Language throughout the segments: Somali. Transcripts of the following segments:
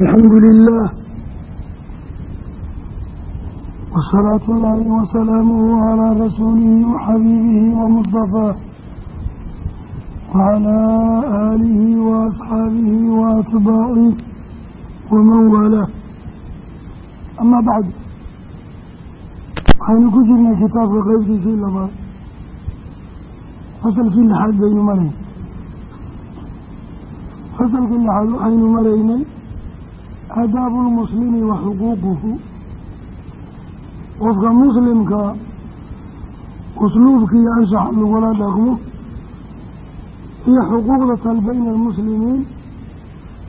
alxamdu lilah wasalaatu llaahi wasalaamuhu calaa rasuulihi waxabiibihi wamustafaa wacalaa aalihi waasxaabihi waatbaacih waman waalaa amaa bacdu waxaynu ku jirnay kitaabka qeybtiisii labaad. Fasalkii lixaad baynu maraynay. Fasalkii lixaad waxaynu maraynay aadaabu lmuslimi wa xuquuquhu qofka muslimka usluubkii anshaxa lagula dhaqmo iyo xuquuqda tal bayna almuslimiin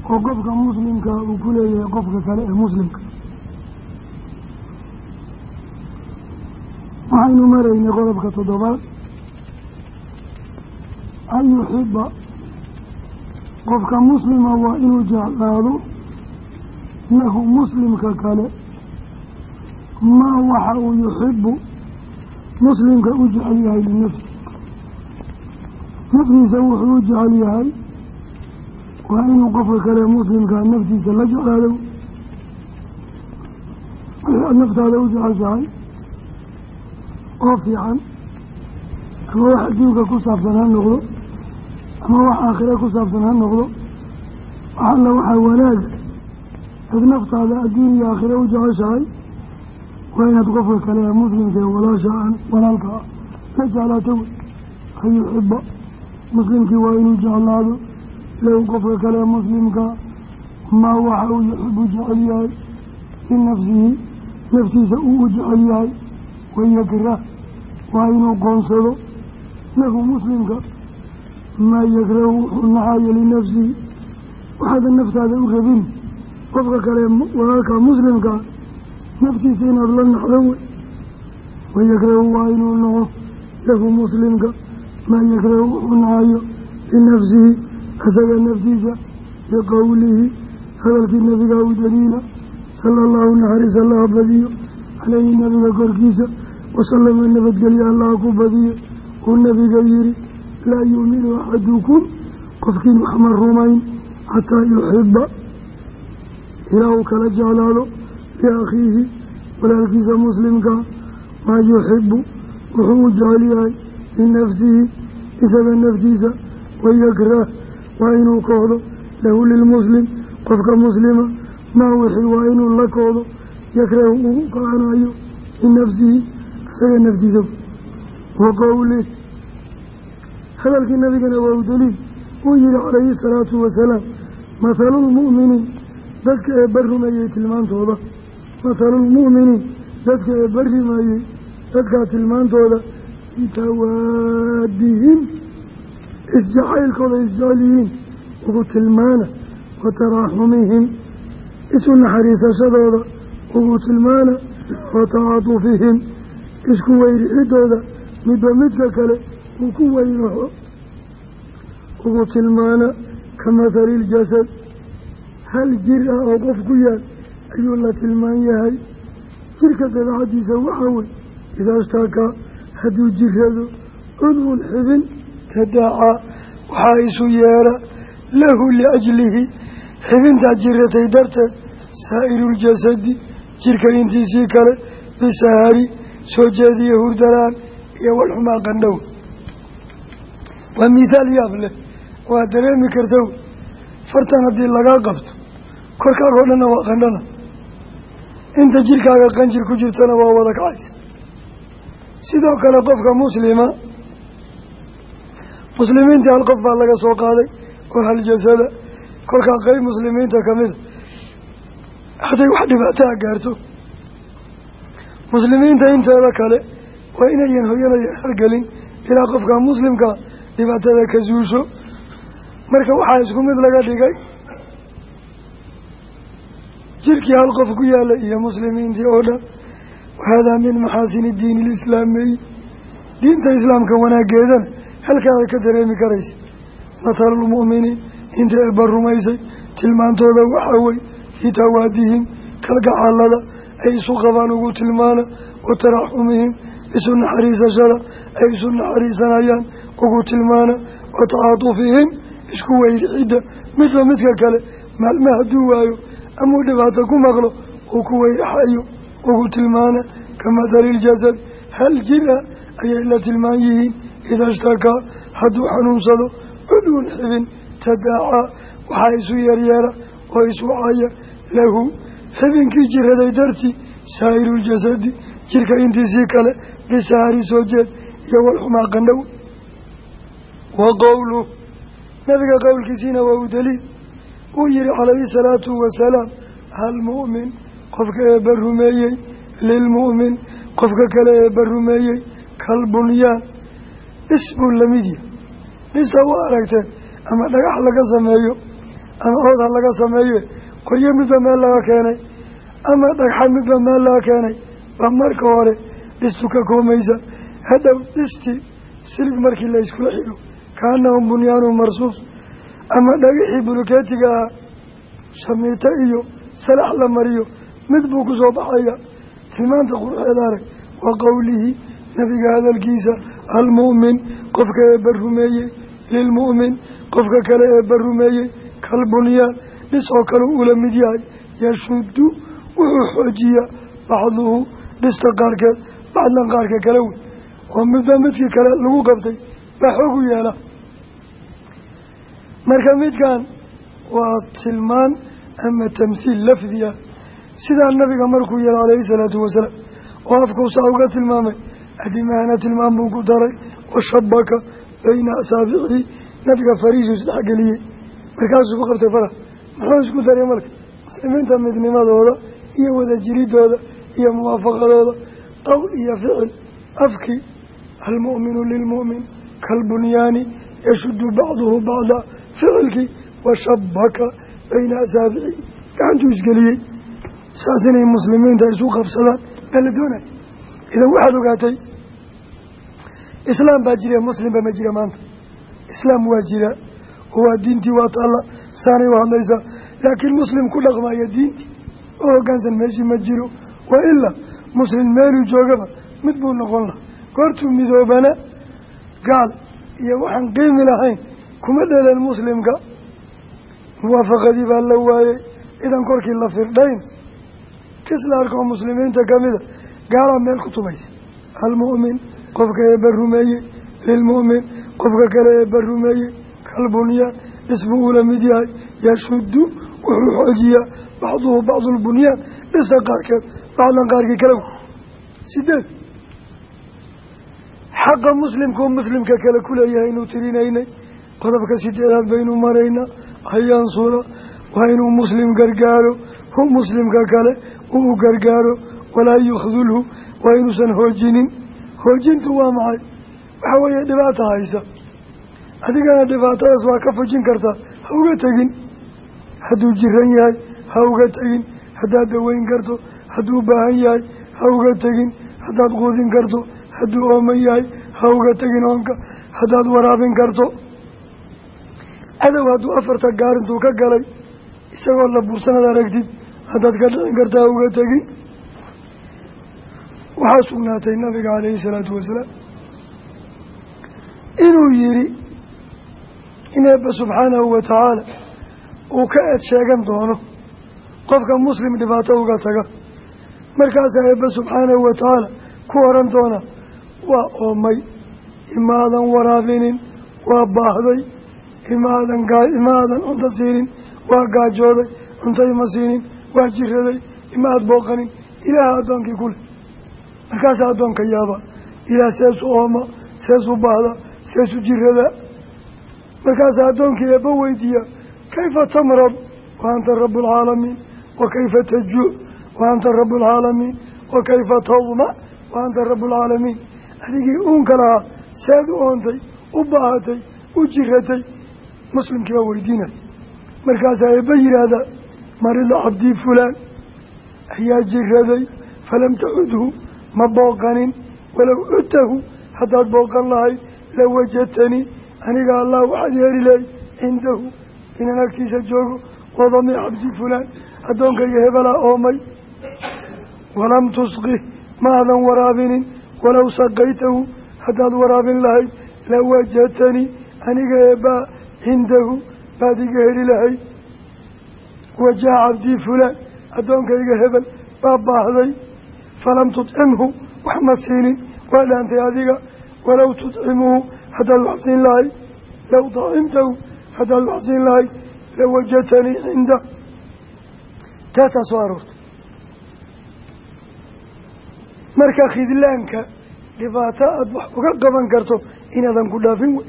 oo qofka muslimka uu ku leeyahay qofka kale ee muslimka. Waxaynu maraynay qodobka toddobaad. An yuxiba qofka muslima waa inuu jeclaado lahu muslimka kale maa waxa uu yuxibu muslimka u jecel yahay linafsi. Naftiisa wuxuu u jecel yahay waa inuu qofka kale muslimkaa naftiisa la jeclaado. Wixii aad naftaada u jeceshahay oo fiican ama wax adduunka ku saabsan ha noqdo ama wax aakhire ku saabsan ha noqdo wax alla waxaa wanaaga ad naftaada adduun iyo aakhire u jeceshahay waa inaad qofka kale ee muslimka ee walaasha walaalka ah la jeclaato wey an yuxiba muslimkii waa inuu jeclaado lahu qofka kale ee muslimka maa waxa uu yuxibu jecel yahay. Linafsihi naftiisa uu u jecel yahay. Wayakrah waa inuu qoonsado lahu muslimka. Maa yakrahu wuxuu naxayo linafsihi waxaadan naftaada u rabin qofka kale walaalka muslimkaa naftiisa inaad la naxdo wey wayakrahu waa inuu naco lahu muslimka maa yakrahu wuxuu nacayo linafsihi isaga naftiisa biqowlihi hadalkii nabiga u daliila sala allahu naxariis allaha badiyo caleyhi nabiga korkiisa wasalama nabadgelyo allaha ku badiyo. Uu nabiga yihi laa yuuminu axadukum qofkiin waxma rumayn xataa yuxiba ilaa uu kala jeclaado liakhiihi walaalkiisa muslimka maa yuxibu wuxuu u jecel yahay linafsihi isaga naftiisa wayakrah waa inuu koodo lahu lilmuslim qofka muslima maa wixii waa inuu la koodo yakrahu uu kaanayo linafsihi isaga naftiisa. Wa qowlih hadalkii nabigana waa u daliil uu yihi calayhi salaatu wasalaam mathalulmu'miniin dadka ee barrumeeyey tilmaantooda. Mathalulmu'miniin dadka ee barrimeeyey dadkaa tilmaantooda. Bitawaadihim isjacaylkooda isjecel yihiin ugu tilmaana wa taraaxumihim isu naxariisashadooda ugu tilmaana wa tacaatufihim isku weyrixidooda midba midka kale uu ku weyraxo ugu tilmaana ka mathali iljasad hal jir ah oo qof ku yaal ayuu la tilmaan yahay. Jirka dabeecadiisa waxaa wey idaa ishtakaa hadduu jirado cudwun xibin tadaacaa waxaa isu yeera lahu liajlihi xibintaa jiratay darteed saa'iruuljasadi jirka intiisii kale bisahari soo jeediya hurdalaan iyo walxumaa qandhow. Waa mithaal yaab leh waa dareemi karta fartan haddii lagaa qabto korkaaga o dhanna waa qandhada. Inta jirkaaga qanjir ku jirtana waa wada kacaysa sidoo kale qofka muslima muslimiintii hal qof baa laga soo qaaday oo hal jasada. Kolkaa qeyb muslimiinta kamida hadday wax dhibaataa gaarto. Muslimiinta inteeda kale waa inayan hoyanaya hargelin ilaa qofka muslimka dhibaatada ka suusho marka waxaa isku mid laga dhigay jirkii hal qof ku yaalla iyo muslimiintii oo dhan wahaadaa min maxaasini diini ilislaamiy diinta islaamka wanaageedana halkaada ka dareemi karaysa. Mathalulmu'miniin inta eebba rumaysay tilmaantooda waxaa wey fii tawaadihim kalgacaalada ay isu qabaan ugu tilmaana wa taraxumihim isu naxariisashada ay isu naxariisanayaan ugu tilmaana wa tacaatufihim isku weyrixidda midba midka kale maalma hadduu waayo amuu dhibaato ku maqlo uu ku weyraxayo ugu tilmaana ka mataliljasad hal jir ah ayay la tilmaan yihiin ida shtakaa hadduu xanuunsado cudwun xibin tadaacaa waxaa isu yeeryeera oo iswacaya lahu xibinkii jiraday dartii saa'iruljasadi jirka intiisii kale bisaari soo jeed iyo walxumaa qandhow. Wa qowluh nabiga qowlkiisiina waa u uu yihi calayhi salaatu wasalaam almu'min qofka eebba rumeeyey lilmu'min qofka kale eebba rumeeyey kalbunyaan. Dhis buu la mid yahay. Dhisa u aragteen ama dhagax laga sameeyo ama ood ha laga sameeye qoryo midba meel laga keenay ama dhagxa midba meel laga keenay ba marka hore dhistu ka koomaysa hadhow dhistii silig markii la iskula xiro kaanahum bunyaanu marsuus ama dhagixii bulukeetiga ah shamiito iyo salax la mariyo mid buu ku soo baxaya. Tilmaanta qurxeed arag wa qowlihi nabiga hadalkiisa almu'min qofka eebba rumeeyey lilmu'min qofka kale eebba rumeeyey kalbunyaan dhis oo kale uula mid yahay yashuddu wuxuu xoojiyaa bacduhu dhista qaarkeed bacdan qaarka kale wey oo midba midkii kale lagu qabtay baa xoog u yeela marka midkan waa tilmaan ama tamhiil lafdiya sidaa nabiga markuu yeelo calayhi salaatu wasalaam oo afkuusaa uga tilmaamay adimahana tilmaam buu ku daray washabaka bayna asaabicihi nabiga fariisuu isdhexgeliyey markaasuu ku qabtay farax. Muxuu isku daray marka? Muslimiinta midnimadooda iyo wadajiridooda iyo muwaafaqadooda. Qowl iyo ficil. Afkii almu'minu lilmu'min kalbunyaani yashuddu bacduhu bacda ficilkii washabaka bayna asaabicihi gacantuu isgeliyey saas inay muslimiinta isu qabsadaan baa la doonaya idan waxaad ogaatay islaam baa jira muslimba ma jira maanta islaam waa jira waa diintii waa taalla saanay u hadlaysaa laakiin muslim ku dhaqmaya diintii oo hoggaansan meeshii ma jiro wa ilaa muslim meeluu joogaba mid buu noqon laha goortuu midoobana gaal iyo waxaan qiimi lahayn kuma dheleen muslimka muwaafaqadii baa la waayey idan korkii la firdhayn kisla arkoo muslimiinta kamida gaalaa meel ku tubaysa almu'min qofka eebba rumeeyey lilmu'min qofka kale eebba rumeeyey kalbunyaan dhisbuu ula mid yahay yashuddu wuxuu xoojiyaa bacduhu bacdu lbunyaan dhisa qaarkeed bacdan qaarkii kale sideed xaqa muslimkuu muslimka kale ku inuu tirinaynay qodobka sideedaad baynu maraynaa yansura waa inuu muslim gargaaro hu muslimka kale uu gargaaro walaa yukhdulhu waa inuusan hoojinin. Hoojintu waa maxay? Waxa weeye dhibaata haysa. Adigana dhibaatadaas waa ka fujin kartaa ha uga tegin. Hadduu jiran yahay ha uga tegin. Haddaad daweyn karto hadduu baahan yahay ha uga tegin. Haddaad quudin karto hadduu ooman yahay ha uga tegin oonka. Haddaad waraabin karto cadow hadduu afarta gaar intuu ka galay isagoo la bursanaad aragtid haddaad ka dhicin karta ha uga tegin waxaa sugnaatay nabiga calayhi salaatu wasalaam inuu yidhi in eebba subxaanahu wa tacaala uu ka eed sheegan doono qofka muslim dhibaato uga taga. Markaasaa eebba subxaanahu wa tacaala ku oran doona waa oomay imaadan waraabinin waa baahday imaadan imaadan cunto siinin waa gaajooday cunto ima siinin waa jiraday imaad booqanin ilaaha addoonkii ku leh. Markaasaa addoonka yaaba ilaah seesu ooma seesu baahda seesu jirada markaasaa addoonkii eebba weydiiya kayfa tamrad? Wa anta rabu wa kayfa tajuuc wa anta rabu alcaalamiin wa kayfa tawma? Adigii uunka lahaa seed u oontay u baahatay u jiratay muslimkii baa weydiinay. Markaasaa eebba yidhaahda marida cabdii fulaan ayaa jiraday falam tacudhu ma booqanin walow cudtahu haddaad booqan lahayd lawajadtanii aniga allah waxaad heli leey cindahu inaan agtiisa joogo wadami cabdi fulaan addoonkayga hebelaa oomay. Walam tusqih ma aadan waraabinin walow saqaytahu haddaad waraabin lahayd lawajadtanii aniga eebbaa cindahu baad iga heli lahayd. Wajaa cabdii fulaan addoonkayga hebel baa baahday. Falam tudcimhu wax ma siinin waa dhaantay adiga walow tudcimuhu haddaad wax siin lahay low dacimtahu haddaad wax siin lahay lawajadtanii cinda. Taasaa soo aroortay. Marka khidlaanka dhibaato aada wax uga qaban karto inaadan ku dhaafin wey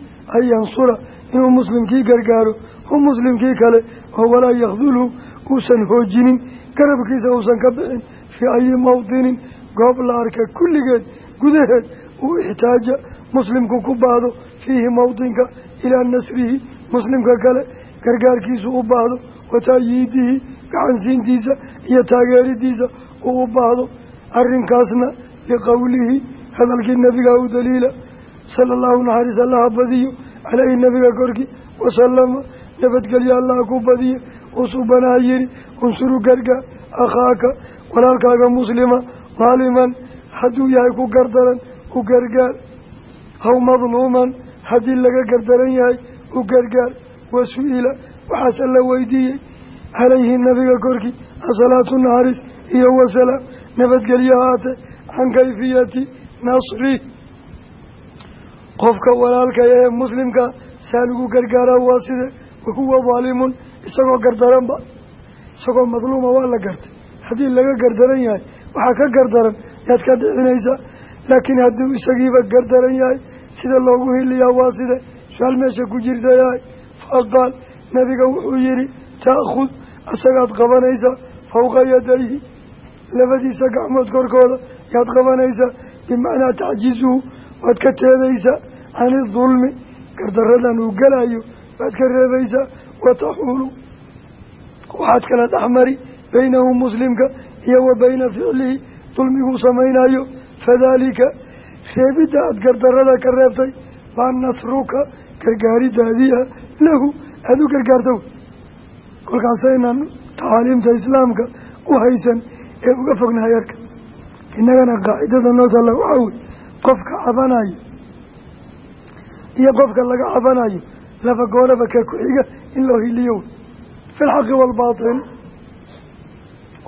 inuu muslimkii gargaaro hu muslimkii kale oo walaa yakdulhu uusan hoojinin garabkiisa uusan ka bixin fii ayi mawdinin goob la arka kulligeed gudaheed uu ixtaaja muslimku ku baahdo fiihi mawdinka ilaa nasrihi muslimka kale gargaarkiisu u baahdo wa taayiidihi gacansiintiisa iyo taageeridiisa uu u baahdo arrinkaasna liqowlihi hadalkii nabiga u daliila sala allahu naxariis allaha badiyo caleyhi nabiga korkii wasalama nabadgelyo allaha ku badiye usubanaa yihi unsuru gargaar akhaaka walaalkaaga muslima daaliman hadduu yahay ku gardaran u gargaar haw madluuman haddii laga gardaran yahay u gargaar wa su'ila waxaase la weydiiyey calayhi nabiga korkii asalaatu naxariis iyo wasalaam nabadgelyo haate can kayfiyati nasri qofka walaalka ee muslimka saa lagu gargaaraa waa side wahuwa daalimun isagoo gardaranba isagoo madluuma waa la gartay. Haddii laga gardaran yahay waxaa ka gardaran yaad ka dhicinaysaa laakiin hadduu isagiiba gardaran yahay sida loogu hiliyaa waa side su'aal meesha ku jirta yahay. Faqaal nabiga wuxuu yihi taakhud isagaad qabanaysaa fawqa yadayhi. Labadiisa gacmood korkooda yaad qabanaysaa bimacnaa tacjizuhu waad ka teedaysaa cani dulmi gardaradan uu galayo waad ka reebaysaa wataxuulu waxaad kala dhexmari baynahu muslimka iyo wa bayna ficlihi dulmiguu samaynayo fadaalika reebidda aada gardarada ka reebtay baa nasruka gargaaridaadii ah lahu aada u gargaarta wey kolkaasaynan tacaaliimta islaamka u haysan ee uga fognahay arka innagana qaacidada noo taalla waxaa wey qofka cabanayo iyo qofka laga cabanayo laba goolaba ka ku-xiga in loo hiliyo wey fi lxaqi waalbaatil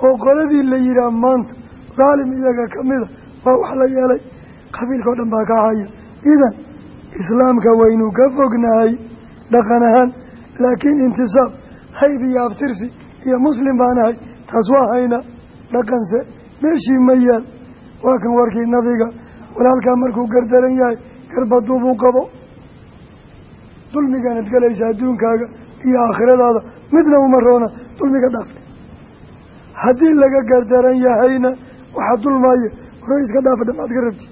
oo qoladii la yihaah maanta daalim iyaga kamida waa wax la yeelay qabiilka o dhan baa ka haya. Idan islaamka waynu ka fognahay dhaqan ahaan laakiin intisaab hayb iyo abtirsi iyo muslim baanahay taas waa hayna dhaqanse. Meeshii ma yaal waa kan warkii nabiga walaalkaa markuu gardaran yahay garbaduubuu qabo. Dulmigaanad galaysa adduunkaaga iyo aakhiradaada midna uma roona dulmiga dhaaf haddii laga gardaran yahayna waxaa dulmaaya hore iska dhaafa dhamaad ka rabti.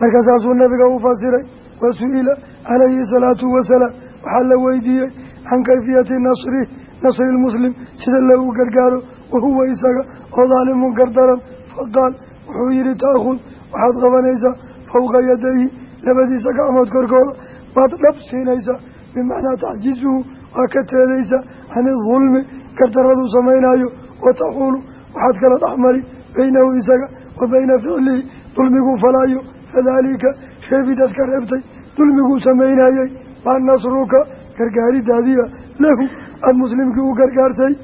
Marka saasuu nabiga u fasiray wa su'ila calayhi salaatu wasalaam waxaa la weydiiyey can kayfiyati nasri nasri lmuslim sida loogu gargaaro wahuwa isaga oo daalimun gardaran faqaal wuxuu yihi taakhud waxaad qabanaysaa fawqa yadayhi labadiisa gacmood korkooda baad dhab siinaysaa bimacnaa tacjizuhu waa ka teedaysaa can idulmi gardaraduu samaynayo wataxuulu waxaad kala dhexmari baynahu isaga wa bayna ficlihi dulmiguu falaayo fadaalika reebidaad ka reebtay dulmiguu samaynayey baa nasruka gargaaridaadiia lahu aada muslimkii u gargaartay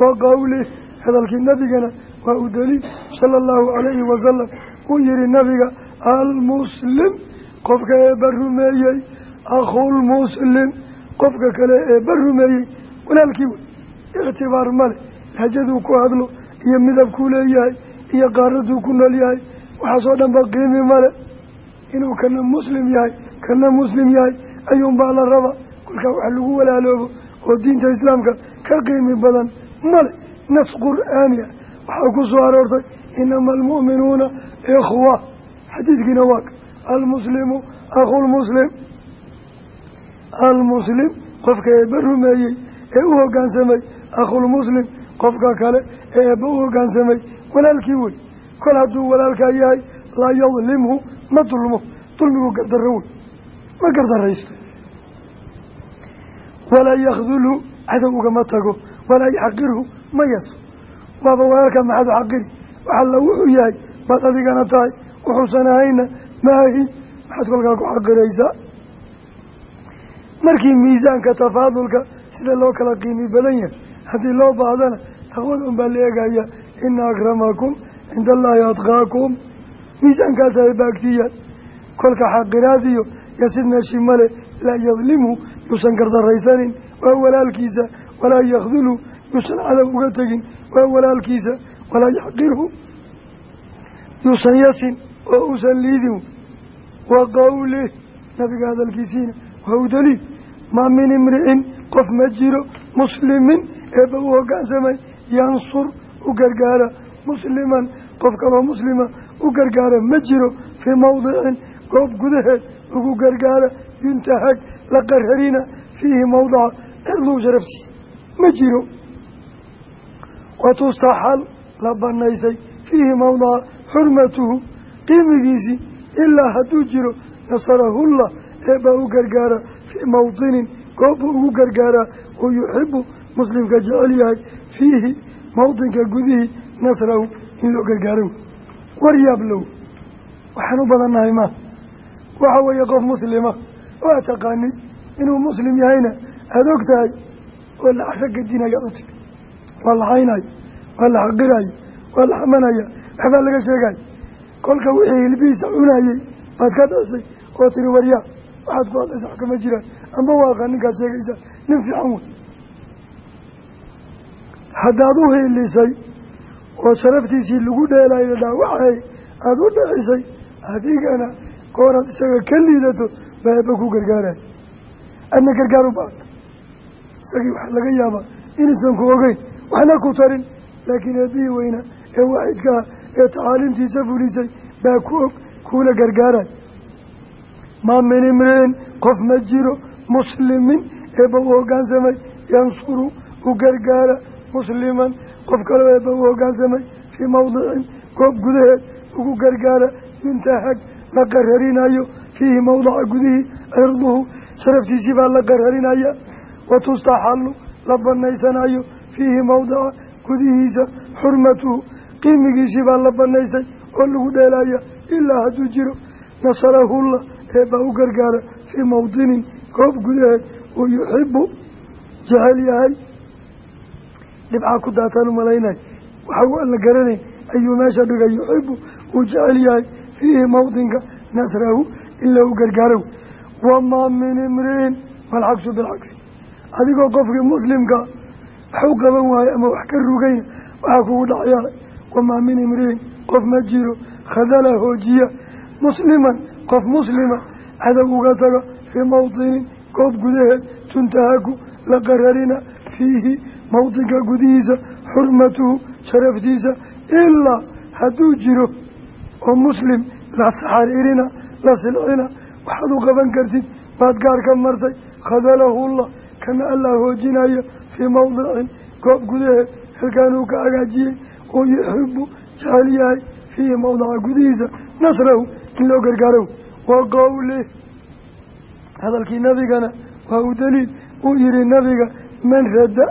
wa qawlih hadalkii nabigana waa u daliil sala allahu calayhi wasalam uu yihi nabiga almuslim qofka eebba rumeeyey akhulmuslim qofka kale eebba rumeeyey walaalkii wey ictibaar male lahjaduu ku hadlo iyo midabkuu leeyahay iyo qaaraduu ku nool yahay waxaasoo dhan ba qiimi male inuu kana muslim yahay kana muslim yahay ayuunbaa la raba kolkaa wax lagu walaaloobo oo diinta islaamka ka qiimi badan male nas qur'aani waxaa ku soo aroortay inama almu'minuuna ikhwa. Xadiidkiina waa ka almuslimu akhulmuslim almuslim qofka eebba rumeeyey ee u hoggaansamay akhulmuslim qofka kale ee eebba u hoggaansamay walaalkii wey. Kol hadduu walaalkaa yahay laa yadlimhu ma dulmo dulmigu gardarro wey ma gardaraysto walaa yakdulhu cadow ugama tago walaa yaxqirhu ma waaba walaalkaa maxaad xaqiri waxalla wuxuu yahay baad adigana tahay wuxuusan ahayna maahi maxaad kolkaa ku xaqiraysaa? Markii miisaanka tafaadulka sida loo kala qiimi badan yahay haddii loo baahdana taqwada unbaa la eegaya ina akramakum cinda allaahi adqaakum miisaankaas ay baagtiyaan kolka xaqiraadiyo yasid meeshii male laa yadlimhu yuusan gardaraysanin waa walaalkiisa walaa yakdulu yuusan cadow uga tegin waa walaalkiisa walaa yaxqirhu yuusan yasin oo uusan liidin. Wa qowlih nabiga hadalkiisiina waa u daliil. Maa min imri'in qof ma jiro muslimin eebba u hoggaansamay yansur u gargaara. Musliman qof kaloo muslima u gargaara. Ma jiro fii mawdicin goob gudaheed ugu gargaara. Yuntahag la fiihi mawdaca cirduhu sharaftiisa ma jiro watustaxal la banaysay fiihi mawdaca xurmatuhu qiimigiisii ilaa hadduu jiro nasarahullah eebbaa u gargaara fii mawdinin goobbuu ugu gargaaraa oo yuxibu muslimka jecel yahay fiihi mawdinka gudihii nasrahu in loo gargaaro war yaablow waxaan u badannahay ma waxa weeye qof muslima waa taqaanid inuu muslim yahayna aada tahay oo ad waa la haynayo waa la xaqirayo waa la xamanaya waxbaa laga sheegayo kolka wixii hilbihiisa cunayey baad ka dhasay oo tiri waryaa waxaad ku hadlaysa wax kama jiraan. Amba waaqa ninkaad sheegaysaa nin fiican wey. Haddaad u hiilisay oo sharaftiisii lagu dheelayo dhaawacay aada u dhacisay adigana gooraad isaga ka liidato baa eebba ku gargaaraya. Adna gargaar u baata isagii waxaa laga yaabaa inaysan ku ogeyn waxna ku tarin laakiin eebbihii weyna ee waaxidkaa ee tacaaliimtiisa fulisay baa ku og kuula gargaaray maa min imriin qof ma jiro muslimin eebba u hoggaansamay yansuru u gargaara musliman. Qof kaloo eebba u hoggaansamay fii mawdicin goob gudaheed ugu gargaara yuntahag la qararinayo fiihi mawdaca gudihii cirduhu sharaftiisii baa la qararinaya watustaxallu la banaysanayo fiihi mawdaca gudihiisa xurmatuhu qiimigiisii baa la banaysay oo lagu dheelaya ilaa hadduu jiro. Nasarahullah eebbaa u gargaara fii mawdinin goob gudaheed uu yuxibu jecel yahay. Dhibcaa ku daataan umalaynay waxa aan la garanayn ayuu meesha dhigay yuxibu uu jecel yahay fiihi mawdinka. Nasrahu ilaa u gargaarow wamaa min imriin bilcagsi adigoo qofkii muslimka wax qaban waayo ama wax ka rugayna waxaa kugu dhacyaa wamaa min imriin qof ma jiro khadala hoojiya musliman qof muslima cadow uga taga fii mawdinin goob gudaheed tuntahaku la qararina fiihi mawdinka gudihiisa xurmatuhu sharaftiisa ilaa hadduu jiro oo muslim la saxariirina la silcina waxaad u qaban kartid baad gaar ka martay khadalahullah kana allaa hoojinaya fii mawdicin goob gudaheed halkaanuu ka hagaajiyey oo yuxibu jecel yahay fiihi mawdaca gudihiisa nasrahu in loo gargaarow wa qowlih hadalkii nabigana waa u daliil uu yihi nabiga man radda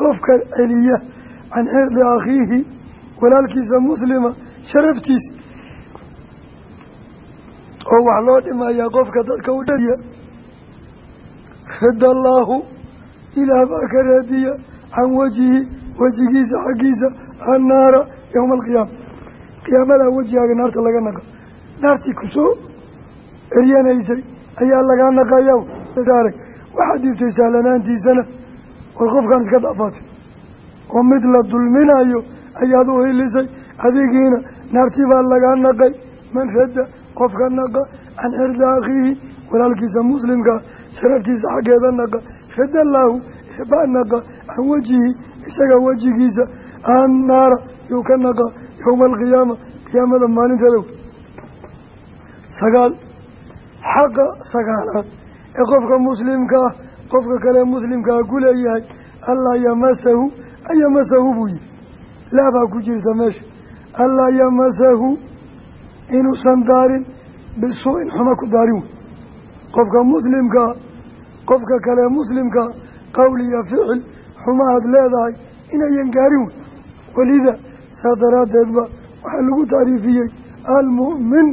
qofka celiya can cirdi akhiihi walaalkiisa muslima sharaftiis oo wax loo dhimayaa qofka dadka u radda allaahu ilaah baa ka raadiya can wajihi wejigiisa xaggiisa annaara yowma alqiyaama qiyaamadaa wejigaaga naarta laga naqa naartii ku soo eryanaysay ayaa lagaa naqaya arag waxaad dhiibtay sahlanaantiisana war qofkan iska dhaafaatay oo mid la dulminayo ayaad u hilisay adigiina naartii baa lagaa naqay man radda qofka naqa can cirdi akhiihi walaalkiisa muslimkaa sharaftiisa xaggeeda naqa radda allaahu eebaa naqa can wajihi isaga wejigiisa annaara yuu ka naqa yowma alqiyaama qiyaamada maalinteeda sagaal xaqa sagaalaad ee qofka muslimka ah qofka kale muslimkaa ku leeyahay allaa yamasahu ayamasahu buu yihi laabaa ku jirta meesha. Allaa yamasahu inuusan daarin bisuu'in xuma ku daarin. Wey qofka muslimkaa qofka kale muslimkaa qowl iyo ficil xuma aad leedahay inayan gaarin wey walida saa daraaddeed ba waxaa lagu tacriifiyey almu'min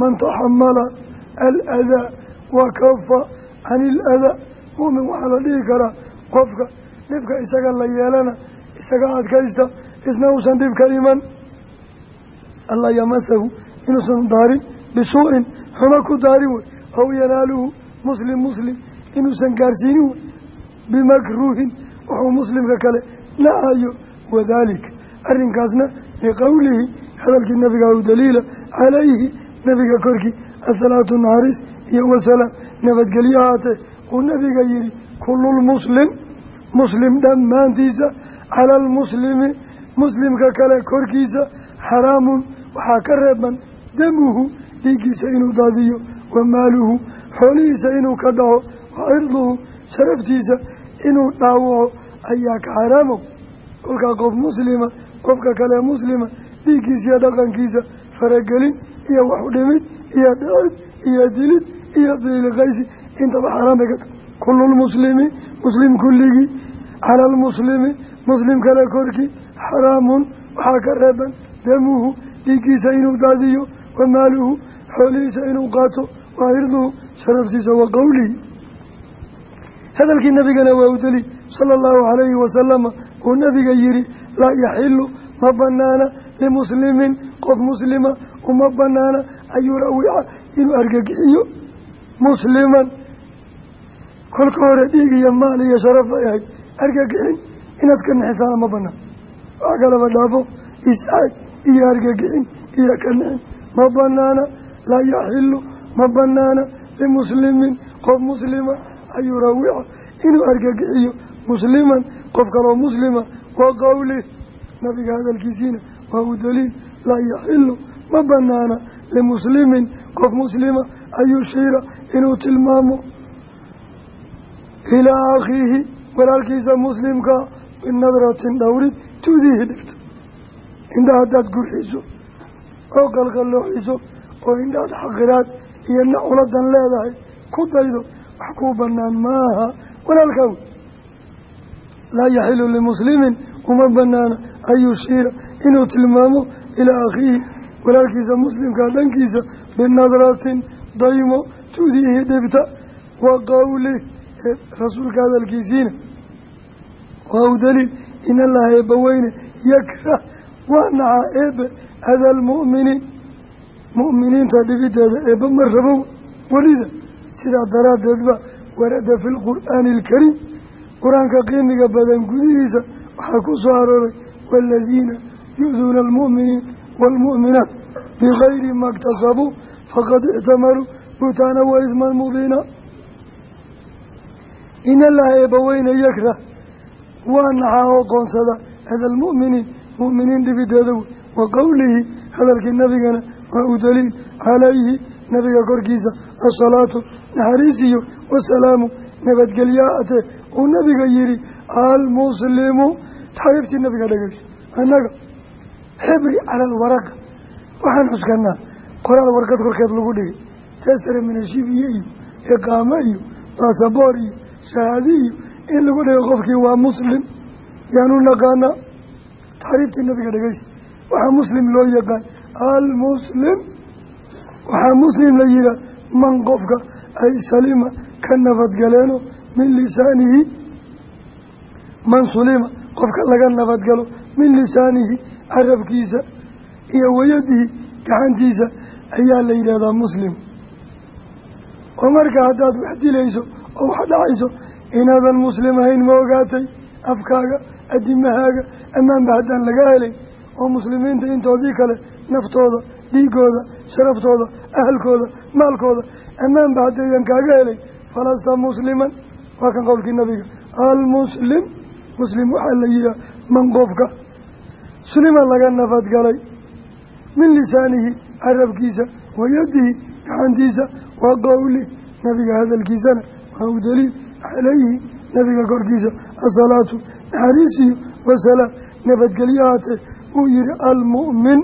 man taxamala aladaa wa kafa can iladaa mu'min waxaa la dhihi karaa qofka dhibka isaga la yeelana isaga adkaysta isna uusan dhib ka iman. Allaa yamasahu inuusan daarin bisuu'in xumo ku daarin wey aw yanaaluhu muslim muslim inuusan gaarsiinin wey bimakruuhin wuxuu muslimka kale nacayo wadaalika arrinkaasna liqowlihi hadalkii nabiga u daliila calayhi nabiga korkii asalaatu naxariis iyo wasalaam nabadgelyo haatee uu nabiga yihi kullulmuslim muslim dhammaantiisa cala almuslimi muslimka kale korkiisa xaraamun waxaa ka reeban damuhu dhiiggiisa inuu daadiyo wa maaluhu xoolihiisa inuu ka dhaco wa cirduhu sharaftiisa inuu dhaawaco ayaa ka xaraamow kolkaa qof muslima qofka kale muslima dhiiggiisa iyo dhaqankiisa faragelin iyo wax udhimid iyo dhicid iyo dilid iyo biiliqaysi intaba xaaraan bay ka tahay kullulmuslimi muslim kulligii cala almuslimi muslim kale korkii xaraamun waxaa ka reeban damuhu dhiiggiisa inuu daadiyo wa maaluhu xoolihiisa inuu qaato. Wa cirduhu sharaftiisa wa qowlihi hadalkii nabigana waa u deli sala allahu calayhi wasalama uu nabiga yihi laa yaxilu ma banaana limuslimin qof muslima uma banaana an yurawica inuu argagixiyo musliman. Kolka hore dhiig iyo maal iyo sharaf ay ahayd. Argagixin inaad ka nixisaan ma banaan wax kalaba dhaafo iscaaj iyo argagixin iyo ka nixin. Ma banaana laa yaxilu ma banaana limuslimin qof muslima an yurawica inuu argagixiyo musliman qof kaloo muslima wa qowlih nabiga hadalkiisiina waa u daliil laa yaxilu ma banaana limuslimin. Qof muslima an yushiira inuu tilmaamo. Ilaa akhiihi walaalkiisa muslimka binadratin dhowrid tuudiihi dhibto indha haddaad gurxiso oo qalqallooxiso oo indhaad xaqiraad iyo naculadan leedahay ku daydo wax kuu banaan maaha. Walaalkaa wey laa yaxilu limuslimin. Uma banaana an yushiira inuu tilmaamo ilaa akhiihi. Walaalkiisa muslimkaa dhankiisa binadratin daymo tuudiihi dhibta wa qowlih rasuulka hadalkiisiina. Waa u daliil in allaha eebbaweyne yakrah waa nacaa eebe adalmu'miniin mu'miniinta dhibideeda eebba ma rabow. Welida sidaa daraaddeed ba warada fi lqur'aani alkariim qur'aanka qiimiga badan gudihiisa waxaa ku soo arooray waaladiina yu-duuna almu'miniin waalmu'minaat bigayri ma iktasabuu faqad ixtamaluu butaana wa isman mubiina. In allaha eebbaweyne yakrah waa nacaa oo qoonsada adalmu'miniin mu'miniin dhibideeda wey wa qowlihi hadalkii nabigana waa u daliil calayhi korkiisa asalaatu naxariisiyo wasalaamu nabadgelyaa atee uu nabiga yihi almuslimu taxriiftii nabiga dhegeyso annaga xibri cala alwaraqa waxaan xuskanaa qoraal warqad korkeed lagu dhigay teesare minashibiye iyo iqaamo iyo baasaboor iyo shahaadi iyo in lagu dhigo qofkii waa muslim. Yaanu naqaanaa taxriiftii nabiga dhegeysa waxaa muslim loo yaqaan almuslim waxaa muslim la yihaa man qofka ay salima ka nabadgaleeno min lisaanihi man sulima qofka laga nabadgalo min lisaanihi carabkiisa iyo wayadihi gacantiisa ayaa la yidhahdaa muslim oo marka haddaad wax dilayso oo wax dhacayso inaadan muslim ahayn ma ogaatay afkaaga adimahaaga ammaanba haddaan laga helay oo muslimiinta intoodii kale naftooda dhiigooda sharaftooda ahalkooda maalkooda. Ammaanba haddaydan kaaga helay falasta musliman. Waa kan qowlkii nabiga. Almuslim muslim waxaa la yihaha man qofka sulima laga nabadgalay min lisaanihi carabkiisa wayadihi gacantiisa wa qowlih nabiga hadalkiisana waa u daliil calayhi nabiga korkiisa. Asalaatu naxariisiyo wasalaam nabadgelyo haatee uu yihi almu'min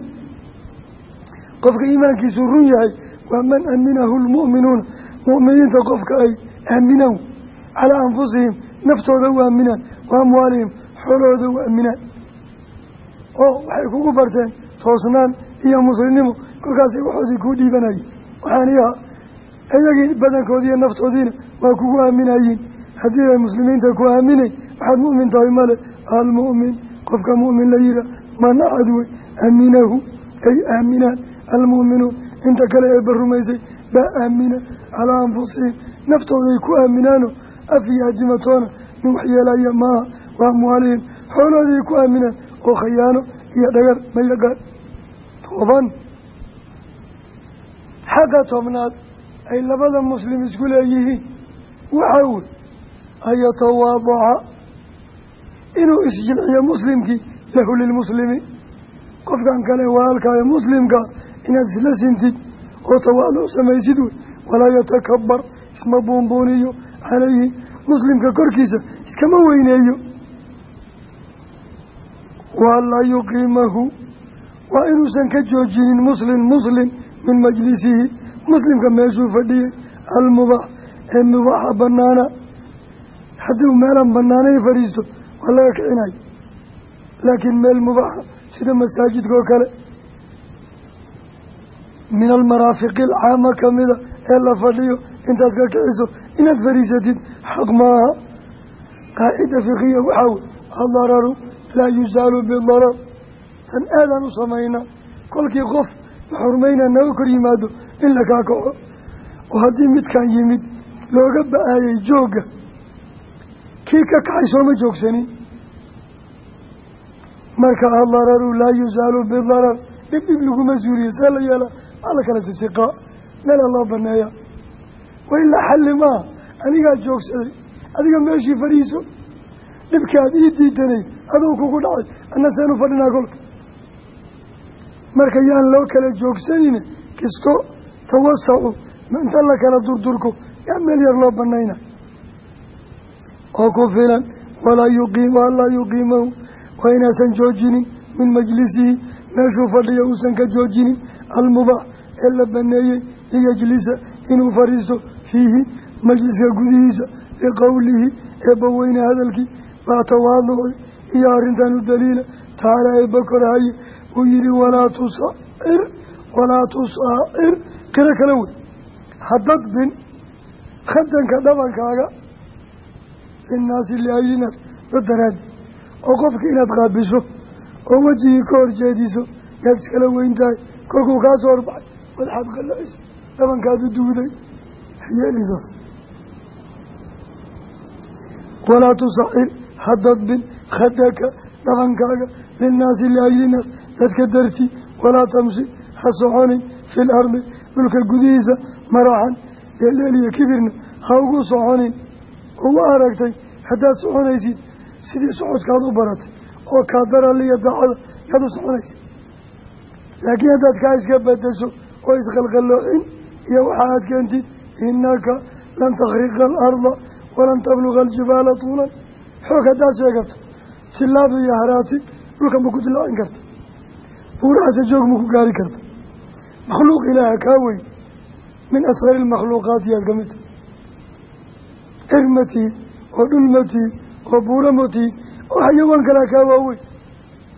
qofka iimaankiisu run yahay waa man aminahu lmu'minuuna mu'miniinta qofka ay aaminaan calaa anfusihim naftooda u aaminaan wa amwaalihim xoolahooda u aaminaan. Oo waxay kugu barteen toosnaan iyo muslimnimo kolkaasay waxoodii kuu dhiibanayeen waxaan iyaha iyagii badankoodiiyo naftoodiina waa kugu aaminayiin haddii ay muslimiinta ku aaminay waxaad mu'min tahay male almu'min qofka mu'min la yihaa man axad wey ay aaminaan almu'minuun inta kale eebba rumaysay baa aamina calaa anfusihim naftooday ku aaminaano af iyo adimatoona nin waxyeelaya maaha wa amwaalihim xoolooday ku aaminaan oo khayaano iyo dhagar ma yaqaan toban xaqa tobnaad ay labada muslim isku leeyihiin waxaa wey an yatawaadaca inuu isjilciyo muslimkii lahu lilmuslimi qofkan kale walaalkaayo muslimka inaad isla sintid oo tawaaduc samaysid wey walaa yatakabar isma buunbuuniyo calayhi muslimka korkiisa iskama weyneeyo waalaa yuqiimahu waa inuusan ka joojinin muslim muslim min majlisihi muslimka meeshuu fadhiyey almubaax ee mubaaxa banaana haddii uu meelan banaanayn fadhiisto waa laga kicinayo laakiin meel mubaaxa sida masaajidka oo kale min almaraafiqi alcaama kamida ee la fadhiyo intaad ka kiciso inaad fadhiisatid xaq maaha qaacida fikiya waxaa wey adararu laa yusaalu bidarar tan aadaan u samayna kolkii qof la xurmaynaa naga kor yimaado in la kaa kaco oo haddii midkan yimid looga ba'aayay joogga kii ka kacay sooma joogsanin marka adararu laa yusaalu bidarar dhib dhib laguma suuriye see la yeela maa la kala sisiqaa meela loo baneeya. Wailaa xalli maaha anigaa joogsaday adiga meeshii fadhiiso. Dhibkii aada ii diidanay aduu kugu dhacay anna seenu fadhinaa kolka. Marka yaan loo kala joogsanine kisto tawasacu inta la kala durdurko yaa meel yar loo banayna. Oo ku filan walaa yuqiim walaa yuqiimahu waa inaasan joojinin min majlisihi meeshuu fadhiya uusan ka joojinin almubaax ee la baneeyey liyajlisa inuu fadhiisto fiihi majliska gudihiisa liqowlihi eebbaweyne hadalkii baa tawaaduci iyo arrintan u daliila. Tacaala eebba korahaye uu yihi walaa tusacir walaa tusaacir qiro kala wey hadadbin khadanka dhabankaaga linnaasi liayinaas dad daraadi. Oo qofka inaad qaabisho oo wejigii ka horjeediso yaad iskala weyn kolkuu kaa soo horbaxay madaxaad qallacisa dhabankaadu duuday hayeelisaas walaa tusacir hadadbin khadaka dhabankaaga linnaasi liayinaas dadka darti walaa tamshi ha soconin fi lardi dhulka gudihiisa maraxan dheeldheeliya kibirna ha ugu soconin oo u aragtay haddaad soconaysid sidii socodkaad u baratay oo kaadaraliya daacada yaad u soconaysid laakiin haddaad kaa iska bedesho oo isqalqaloocin iyo waxa aad keentid innaka lan takhriqa alarda walan tabluga aljibaala tuulan. Xoog haddaad sheegato jilaab iyo haraati dhulka ma ku dilaacin karta. Buurahaase joog ma ku gaari karta. Makhluuq ilaaha kaa weyn min asgari lmakhluuqaati yaad ka mid tahay. Oo dhul ma tihid oo buuro ma tihid oo xayawaan kalaa kaa waaweyn.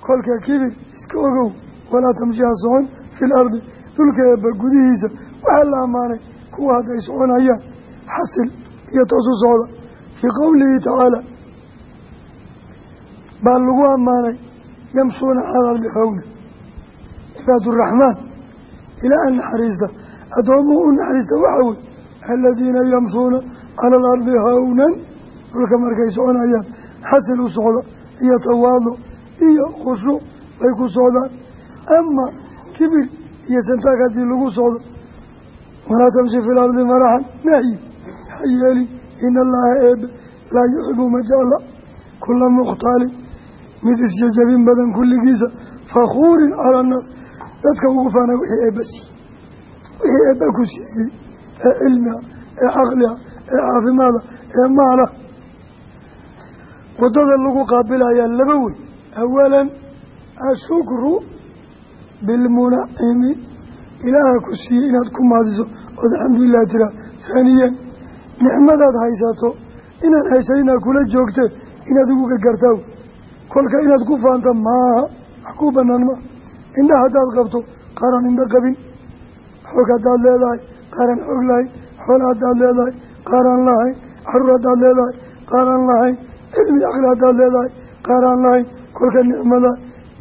Kolka kibir iska ogow walaa tamshiha socon fi lardi dhulka eebba gudihiisa. Waxaa la ammaanay kuwa hadday soconayaan xasil iyo toosu socda fii qowlihi tacaala baa lagu ammaanay yamshuuna cala ardi hawna cibaaduraxmaan ilaa an naxariista. Addoomuhu u naxariista waxaa wey aladiina yamshuuna cala alardi hawnan dhulka markay soconayaan xasil u iyo tawaaduc iyo khushuuc bay ku socdaan ama kibir iyo santaag haddii lagu socdo walaa tamshi fi lardi maraxan nahyi ha yeelin ina allaha eebe laa yuxibu ma jecla kula mukhtaalin mid isjajabin badan kulligiisa fakhuurin cala annaas dadka ugu faana wixii eebba siiyey wixii eebba ku siiyey ee cilmiga ee caqliga ee caafimaada ee maala lagu qaabilayaa laba wey awalan bilmunacimi ilaaha ku siiyey inaad ku maadiso ood alxamdulilah tiraa haaniyan nicmadaad haysato inaad haysanina kula joogte inaad ugu gargaartaa kolka inaad ku faanta maaha wax kuu banaan maa indha haddaad qabto qaaraan indho qabin xoog haddaad leedahay qaaraan xoog lahayn xoola haddaad leedahay qaaraan lahayn carruur haddaad leedahay qaaraan lahayn cilmi caqli haddaad leedahay qaaraan lahayn kolka nicmada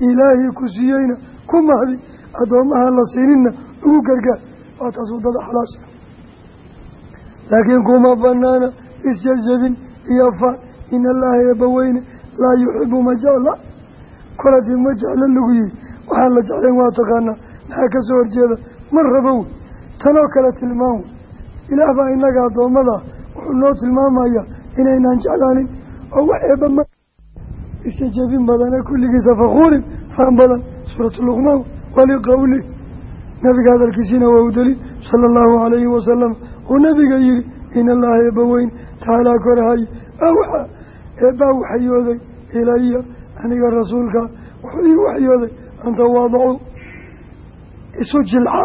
ilaahii ku siiyeyna ku mahdi addoommaha la siininna ugu gargaar waa taas waddada xalaasha laakiin kuma banaana isjajabin iyo faan in allaha eebbaweyne laa yuxibu ma jecla. Kol haddii ma jecla lagu yihi waxaan la jeclayn waa taqaanaa. Maxaa ka soo horjeeda? Ma rabo wey tanoo kale tilmaam wey ilaah baa inaga addoommada wuxuu noo tilmaamayaa inaynaan jeclaanin. Oo wax eebba isjajabin badane kulligiisa fakuurin faan badan suuratu luqmaan waliqowli nabiga hadalkiisiina waa u daliil sala allahu calayhi wasalam uu nabiga yihi in allaha eebbaweyn tacaalaa korahay awxa eebbaa waxyooday ilaya aniga rasuulka. Wuxuu ii waxyooday an tawaadacu isu jilca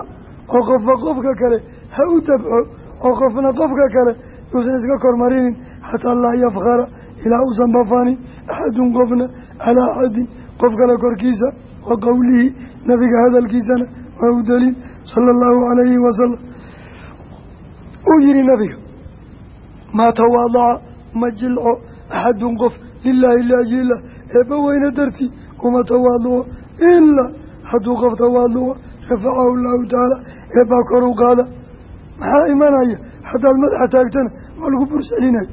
oo qofba qofka kale ha u dabco oo qofna qofka kale yuusan iska kormarinin xataa laa yafkara ilaa uusan bafanin axadun qofna calaa axadin qof kale korkiisa wa qowlihi nabiga hadalkiisana waa u daliil sala allahu calayhi wasalam uu yihi nabiga maa tawaadaca ma jilco axadun qof lilaahi liajlilah eebba weyne dartii uma tawaaduco ilaa hadduu qof tawaaduco rafacahu llahu tacaala. Eebbaa kor u qaada. Maxaa imanaya? Haddaad madaxa taagtana waa lagu bursalinaya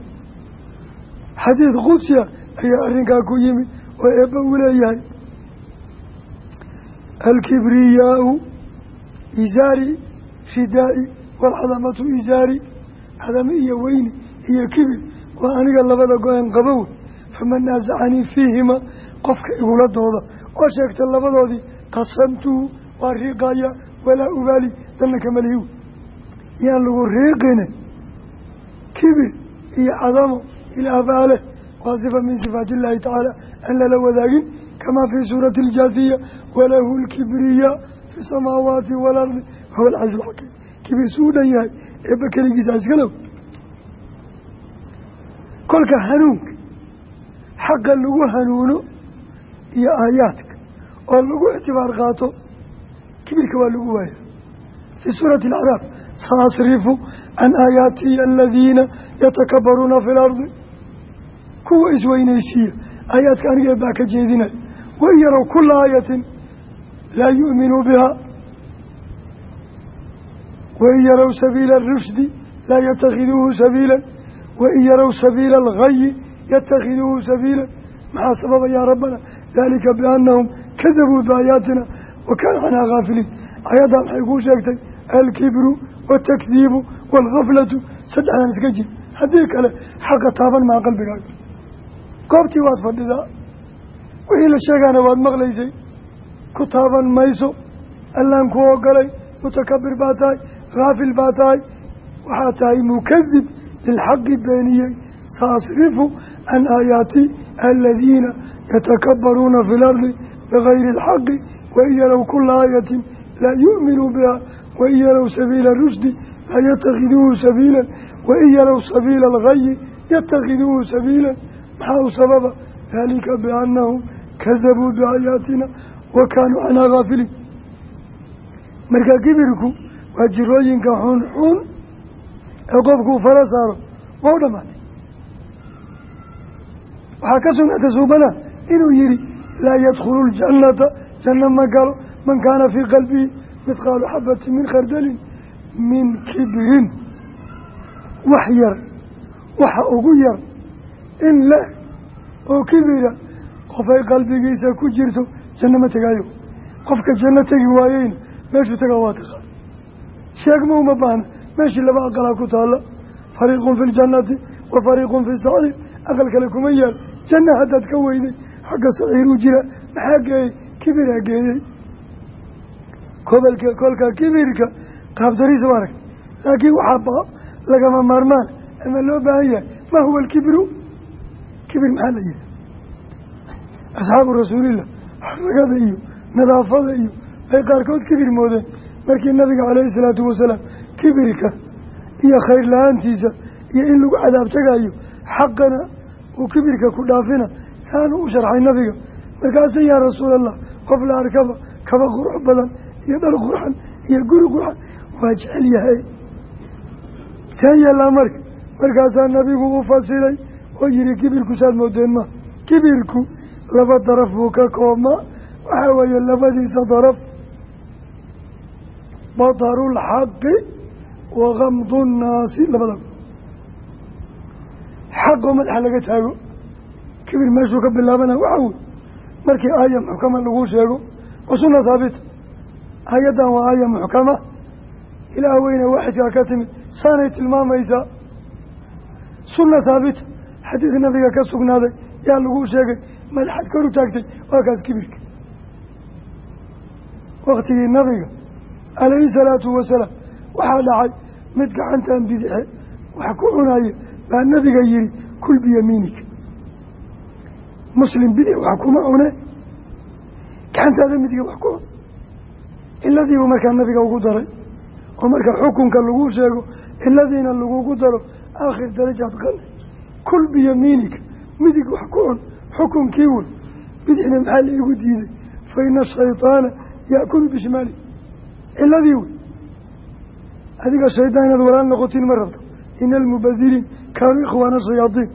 xadiid qudsiya ayaa arrinkaa ku yimid oo eebba uu leeyahay alkibriyaau izaari ridaa'i waalcadamatu izaari cadame iyo weyni iyo kibir waa aniga labada go'aan qabow faman naasacanii fiihima qofka igula dooda oo sheegta labadoodii qasamtuhu waa riiqaya walaa ubaali danna kamalihiw yaan lagu riiqine kibir iyo cadamo ilaah baa leh waa sifa min sifaati illaahi tacaala aan lala wadaagin kamaa fii suurati aljaathiya walahu lkibriya fi samaawaati waalardi wahuwa alcaziz alxakiim kibir suu dhan yahay eebba keligiisa iskalow kolka hanuunka xaqa lagu hanuuno iyo aayaadka oo lagu ictibaar qaato kibirka waa lagu waaya fii suurati alacraaf saasrifu can aayaatihi aladiina yatakabaruuna fi lardi kuwa isweynaysiiya aayaadka aniga eebbaa ka jeedinaya wain yarow aayatin laa yu'minuu biha wain yarow sabiila arushdi laa yatakhiduuhu sabiila wain yarow sabiila alghayi yatakhiduuhu sabiila maxaa sababa yaa rabbana dalika biannahum kadabuu biaayaatina wa kaana canhaa haafiliin ayaddaa maxay kuu sheegtay alkibru waatakdiibu waalgaflatu saddexdan iska jir haddii kale xaqa taaban maa qalbigaaga goobtii waad fadhidaa wixii la sheegaana waad maqlaysay ku taaban mayso allaan ku ogolay mutakabir baa tahay haafil baa tahay waxaa tahay mukadib lilxaqi beeniyey saasrifu can aayaati aladiina yatakabaruuna fi lardi bigayri alxaqi wain yarow kula aayatin laa yu'minuu biha wain yarow sabiila rushdi laa yatakhiduuhu sabiila wain yarow sabiila algayi yatakhiduuhu sabiila maxaa u sababa? Dalika biannahum kadabuu biaayaatina wa kaanuu canhaa haafiliin marka kibirku waa jirooyinka xunxun ee qofkuu fala saaro waa u dhamaatay. Waxaa ka sugnaatay suubana inuu yihi laa yadkhulu ljannata janno ma galo man kaana fii qalbihi midqaalu xabati min khardalin min kibrin. Wax yar waxa ugu yar in leh oo kibira qofay qalbigiisa ku jirto janno ma tegaayo? Qofka janno tegi waayeyna meeshuu tagaa waa taqaan. Sheegma uma baahna meeshii laba aqalaa ku taalla fariiqun fi ljannati wa fariiqun fi saciir aqal kale kuma yaal. Janna haddaad ka weyday xagga saciiruu jira. Maxaa geeyey? Kibiraa geeyey. Kobalka kolka kibirka qaabdariisa u arag. Laakiin waxaa lagama maarmaan. Ama loo baahan yahay ma huwa alkibru kibir maxaa la yihi asxaabu rasuulillah xaragada iyo nadaafada iyo ay qaarkood kibir moodeen markii nabiga caleyhi salaatu wasalaam kibirka iyo khayr la'aantiisa iyo in lagu cadaab tagayo xaqana uu kibirka ku dhaafina saanu u sharxay nabiga. Markaasa yaa rasuul allah qof la arkaba kaba qurux badan iyo dhar qurxan iyo guri qurxan waa jecel yahay. See yeellaa marka. Markaasaa nabigu u fasiray oo yihi kibirku saad moodeen ma kibirku laba daraf buu ka koobmaa waxaa weeye labadiisa daraf bataru lxaqi wa kamdu nnaasi labadaba xaqoo madaxa laga taago. Kibir meeshuu ka bilaabana waxaa wey markii aaya muxkama lagu sheego wa sunna haabita aayaddan waa aaya muxkama. Ilaah weyne waxidkaa ka timid saanay tilmaamaysaa sunna haabita xadiid nabiga ka sugnaaday yaa lagu sheegay madaxad kor u taagtay waa kaas kibirka. Waktigii nabiga calayhi salaatu wasalaam waxaa dhacay mid gacantan bidixe wax ku cunaya baa nabiga yihi kul biyamiinika muslim bidix wax kuma cune. Gacantaada midiga wax ku cun. Ciladiibuu markaa nabiga ugu daray oo marka xukunka lagu sheego ciladiina lagugu daro aakhir darajaad qane kul biyamiinika xukunkii wey bidixna maxaa la igu diiday fa ina shaydaana yaakulu bishimaali ciladii wey adiga shaydaan inaad walaal noqotiin ma rabto ina almubadiriin kaanuu ikhwaana shayaadiin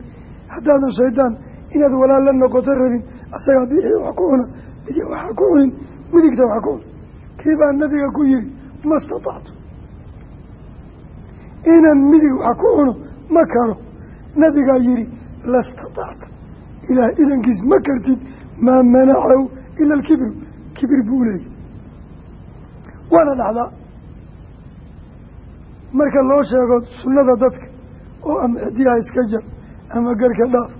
haddaadan shaydaan inaad walaal la noqoto rabin asagaa bidixda wax ku cuna bidix waxa ku cunin midigta wax ku cun kii baa nabiga ku yihi ma istatactu inaan midig wax ku cuno ilaah idankiis ma kartid maa manacahu ila alkibru kibir buu leeyay waana dhacdaa marka loo sheego sunnada dadka oo ama xidiyaha iska jar ama garka dhaaf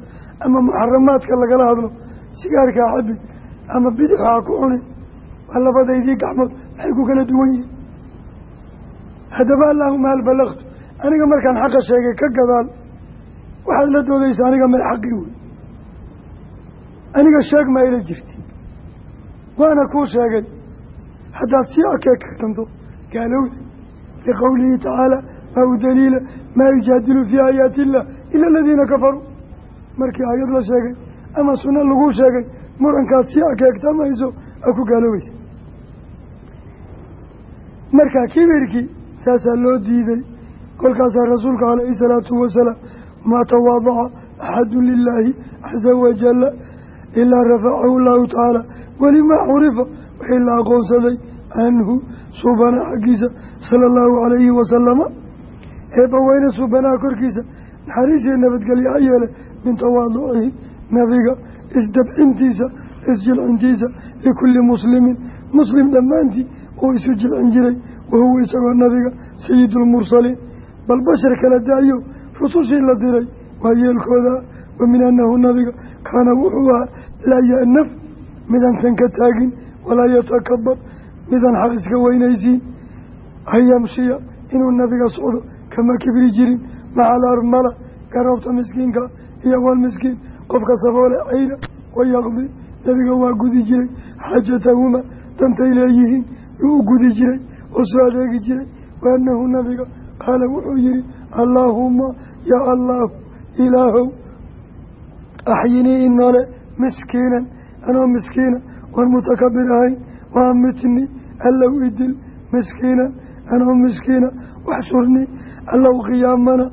ama muxaramaadka lagala hadlo sigaarkaa cabi ama bidix haa ku cunin waa labadaydii gacmood maxay ku kala duwan yihiin haddaba allaahuma hal balaqtu aniga markaan xaqa sheegay ka gadaal waxaad la doodaysa aniga may xaqii wey aniga sheeg maa ila jirti waana kuu sheegay. Haddaad sii akeekanto gaalowda liqowlihi tacaala maa u daliila maa yujaadilu fii aayaati illah ila aladiina kafaruu. Markii aayad la sheegay ama sunno laguu sheegay murankaad sii akeegtamayso aa ku gaaloobaysa markaa kibirkii saasaa loo diiday kolkaasaa rasuulka calayhi salaatu wasalaam maa tawaadaca axadu lilaahi caza wajala ilaa rafacahu llahu tacaala welimaa curifa wixii la aqoonsaday canhu suubana xaggiisa sala allahu calayhi wasalama eebbaweyne suubanaha korkiisa naxariisiyo nabadgelyo ha yeele. Min tawaaducihi nabiga isdabcintiisa isjilcintiisa likulli muslimin. Muslim dhammaantii uu isu jilcin jiray wahuwa isagoo nabiga sayidulmursaliin bal bashar kala daayo rusushii la diray waa yeelkooda wa min annahu nabiga kaana wuxuu ahaa laa ya-naf midaan ka taagin walaa yatakabar midaan xaq iska weynaysiin an yamshiya inuu nabiga socdo kama kibri jirin maca alarmala garoobta miskiinka iyo walmiskiin qofka saboole cayna wayaqdi nabiga waa gudi jiray xaajatahuma dantay leeyihiin yuu u gudi jiray oo soo adeegi jiray wa annahu nabiga qaala wuxuu yihi allaahuma yaa allaahu ilaahow axyinii inole miskiinan anoo miskiina waan mutakabir ahayn waa mitni allow idil miskiinan anoo miskiina waxshurnii allow qiyaamana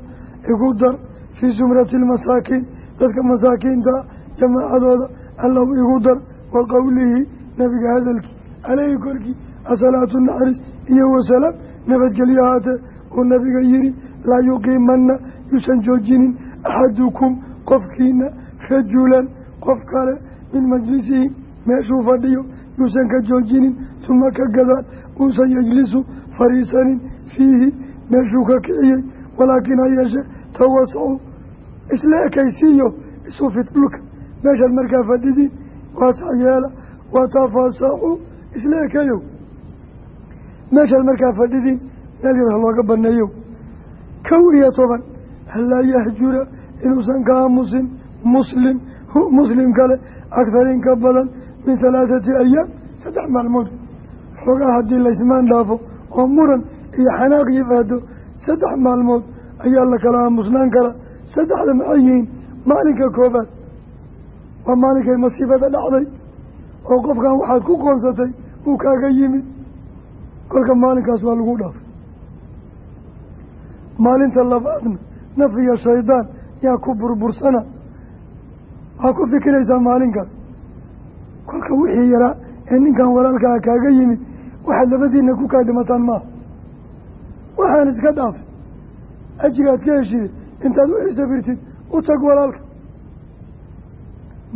igu dar fii sumrati almasaakiin dadka masaakiinta jamaacadooda allow igu dar wa qowlihi nabiga hadalkii caleyhi korkii asalaatu naxariis iyo wasalaam nabadgelyo haatee uu nabiga yihi laa yuqiimanna yuusan joojinin axadukum qofkiina rajulan qof kale min majlisihi meeshuu fadhiyo yuusan ka joojinin tuma ka gadaan uusan yejlisu fariisanin fiihi meeshuu ka kiciyey walaakin ha yeeshe tawasacu isla ekaysiiyo isu fid dhulka. Meeshaad markaa fadhidiin waasac yeela watafaasacu isla ekeeyow meeshaad markaa fadhidiin meel yar ha looga baneeyo kow iyo toban halaa yahjura inuusan ka aamusin muslim muslim kale akthar in ka badan min halaathati ayaam saddex maalmood xoogaa haddii laysmaan dhaafo oo muran iyo xanaaq yimaado saddex maalmood ayaa la kala aamusnaan karaa saddexda maxay yihiin maalinka koobaad waa maalinkay masiibada dhacday oo qofkan waxaad ku qoonsatay uu kaaga yimid kolka maalinkaas waa lagu dhaafay maalinta labaadna naf shaydaan yaa ku burbursana waxaa ku fikiraysaa maalinkaas kolka wixii yaraa ee ninkan walaalkaa kaaga yimid waxaad labadiina ku kaa dhimataan maaha waxaan iska dhaafay ajrigaad ka heshide intaad wixii sabirtid u tag walaalka.